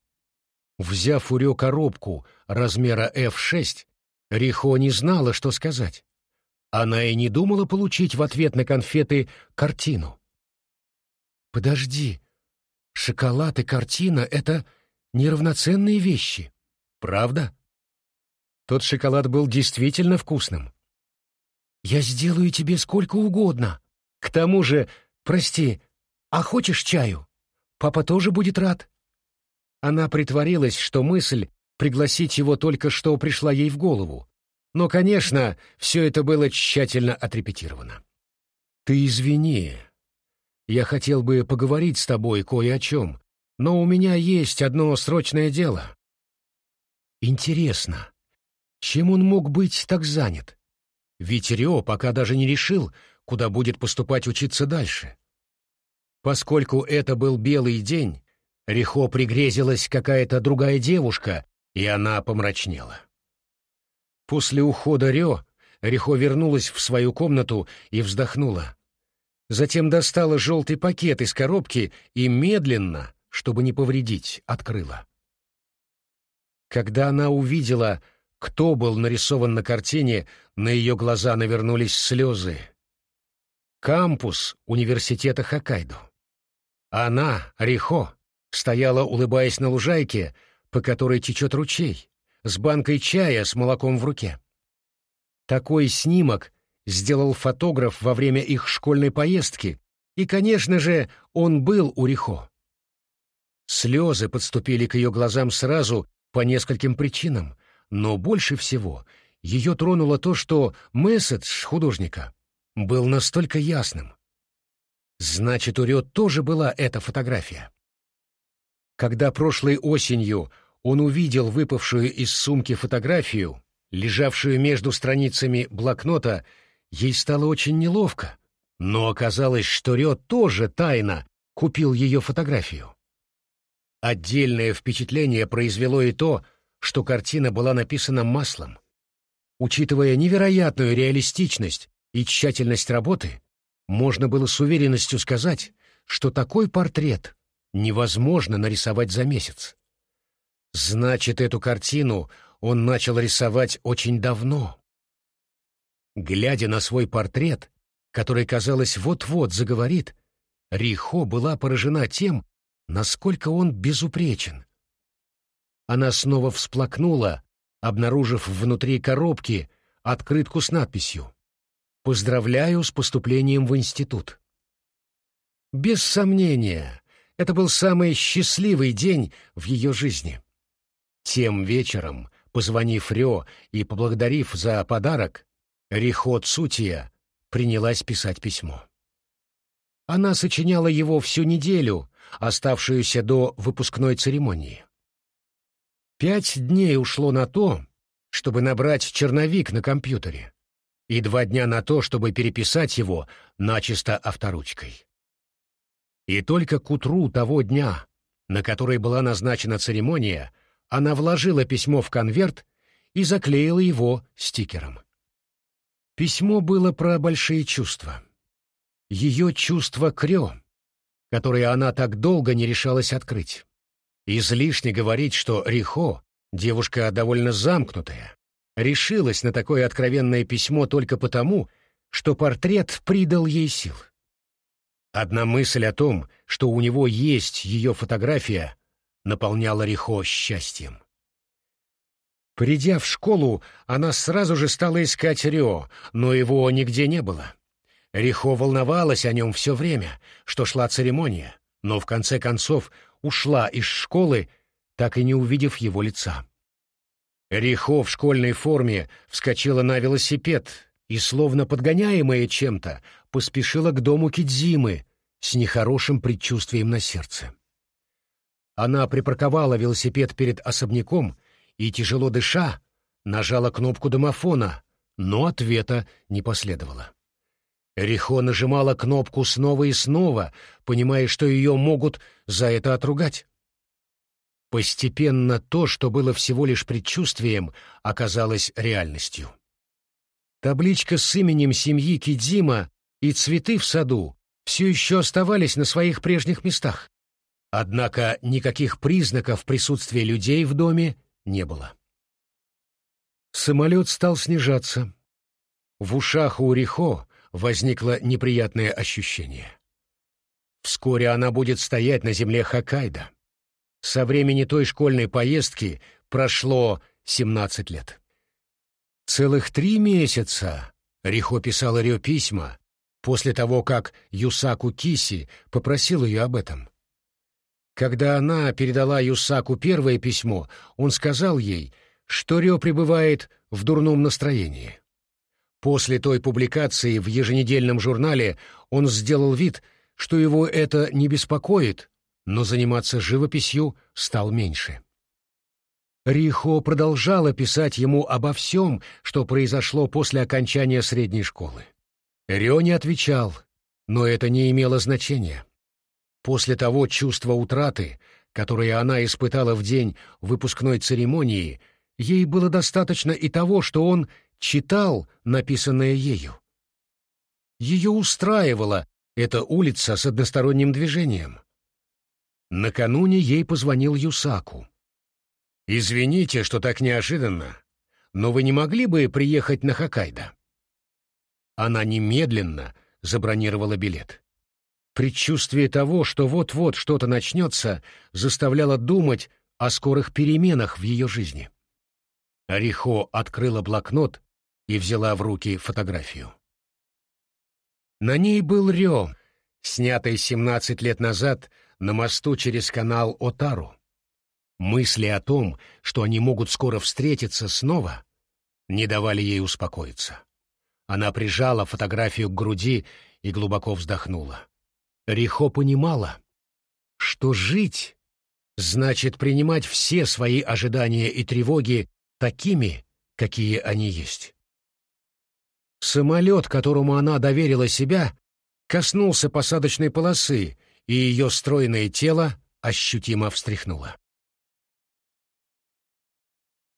Взяв у Рё коробку размера F6, Рихо не знала, что сказать. Она и не думала получить в ответ на конфеты картину. «Подожди, шоколад и картина — это неравноценные вещи, правда?» Тот шоколад был действительно вкусным. «Я сделаю тебе сколько угодно. К тому же, прости, а хочешь чаю? Папа тоже будет рад». Она притворилась, что мысль пригласить его только что пришла ей в голову. Но, конечно, все это было тщательно отрепетировано. «Ты извини. Я хотел бы поговорить с тобой кое о чем, но у меня есть одно срочное дело». «Интересно, чем он мог быть так занят? Ведь Рио пока даже не решил, куда будет поступать учиться дальше. Поскольку это был белый день, Рихо пригрезилась какая-то другая девушка, и она помрачнела. После ухода Рё Рихо вернулась в свою комнату и вздохнула. Затем достала желтый пакет из коробки и медленно, чтобы не повредить, открыла. Когда она увидела, кто был нарисован на картине, на ее глаза навернулись слезы. Кампус университета Хоккайдо. Она, Рихо, стояла, улыбаясь на лужайке, по которой течет ручей, с банкой чая с молоком в руке. Такой снимок сделал фотограф во время их школьной поездки, и, конечно же, он был у Рихо. Слезы подступили к ее глазам сразу по нескольким причинам, но больше всего ее тронуло то, что месседж художника был настолько ясным. Значит, у Рё тоже была эта фотография. Когда прошлой осенью он увидел выпавшую из сумки фотографию, лежавшую между страницами блокнота, ей стало очень неловко, но оказалось, что Рё тоже тайно купил ее фотографию. Отдельное впечатление произвело и то, что картина была написана маслом. Учитывая невероятную реалистичность и тщательность работы, можно было с уверенностью сказать, что такой портрет невозможно нарисовать за месяц. Значит, эту картину он начал рисовать очень давно. Глядя на свой портрет, который, казалось, вот-вот заговорит, Рихо была поражена тем, насколько он безупречен. Она снова всплакнула, обнаружив внутри коробки открытку с надписью «Поздравляю с поступлением в институт». Без сомнения, это был самый счастливый день в ее жизни. Тем вечером, позвонив Рё и поблагодарив за подарок, Рихо Цутия принялась писать письмо. Она сочиняла его всю неделю, оставшуюся до выпускной церемонии. Пять дней ушло на то, чтобы набрать черновик на компьютере, и два дня на то, чтобы переписать его начисто авторучкой. И только к утру того дня, на который была назначена церемония, она вложила письмо в конверт и заклеила его стикером. Письмо было про большие чувства. Ее чувство крё, которое она так долго не решалась открыть. Излишне говорить, что Рихо, девушка довольно замкнутая, решилась на такое откровенное письмо только потому, что портрет придал ей сил. Одна мысль о том, что у него есть ее фотография, наполняла Рихо счастьем. Придя в школу, она сразу же стала искать Рио, но его нигде не было. Рихо волновалась о нем все время, что шла церемония, но в конце концов ушла из школы, так и не увидев его лица. Рихо в школьной форме вскочила на велосипед и, словно подгоняемая чем-то, поспешила к дому Кидзимы с нехорошим предчувствием на сердце. Она припарковала велосипед перед особняком и, тяжело дыша, нажала кнопку домофона, но ответа не последовало. Рихо нажимала кнопку снова и снова, понимая, что ее могут за это отругать. Постепенно то, что было всего лишь предчувствием, оказалось реальностью. Табличка с именем семьи Кидзима и цветы в саду все еще оставались на своих прежних местах. Однако никаких признаков присутствия людей в доме не было. Самолет стал снижаться. В ушах у Рихо возникло неприятное ощущение. Вскоре она будет стоять на земле Хоккайдо. Со времени той школьной поездки прошло 17 лет. Целых три месяца Рихо писала Рё письма после того, как Юсаку Киси попросил ее об этом. Когда она передала Юсаку первое письмо, он сказал ей, что Рё пребывает в дурном настроении. После той публикации в еженедельном журнале он сделал вид, что его это не беспокоит, но заниматься живописью стал меньше. Рихо продолжала писать ему обо всем, что произошло после окончания средней школы. Рё не отвечал, но это не имело значения. После того чувства утраты, которое она испытала в день выпускной церемонии, ей было достаточно и того, что он читал написанное ею. Ее устраивала эта улица с односторонним движением. Накануне ей позвонил Юсаку. «Извините, что так неожиданно, но вы не могли бы приехать на Хоккайдо?» Она немедленно забронировала билет. Предчувствие того, что вот-вот что-то начнется, заставляло думать о скорых переменах в ее жизни. Рихо открыла блокнот и взяла в руки фотографию. На ней был Рё, снятый 17 лет назад на мосту через канал Отару. Мысли о том, что они могут скоро встретиться снова, не давали ей успокоиться. Она прижала фотографию к груди и глубоко вздохнула. Рихо понимала, что жить значит принимать все свои ожидания и тревоги такими, какие они есть. Самолет, которому она доверила себя, коснулся посадочной полосы, и ее стройное тело ощутимо встряхнуло.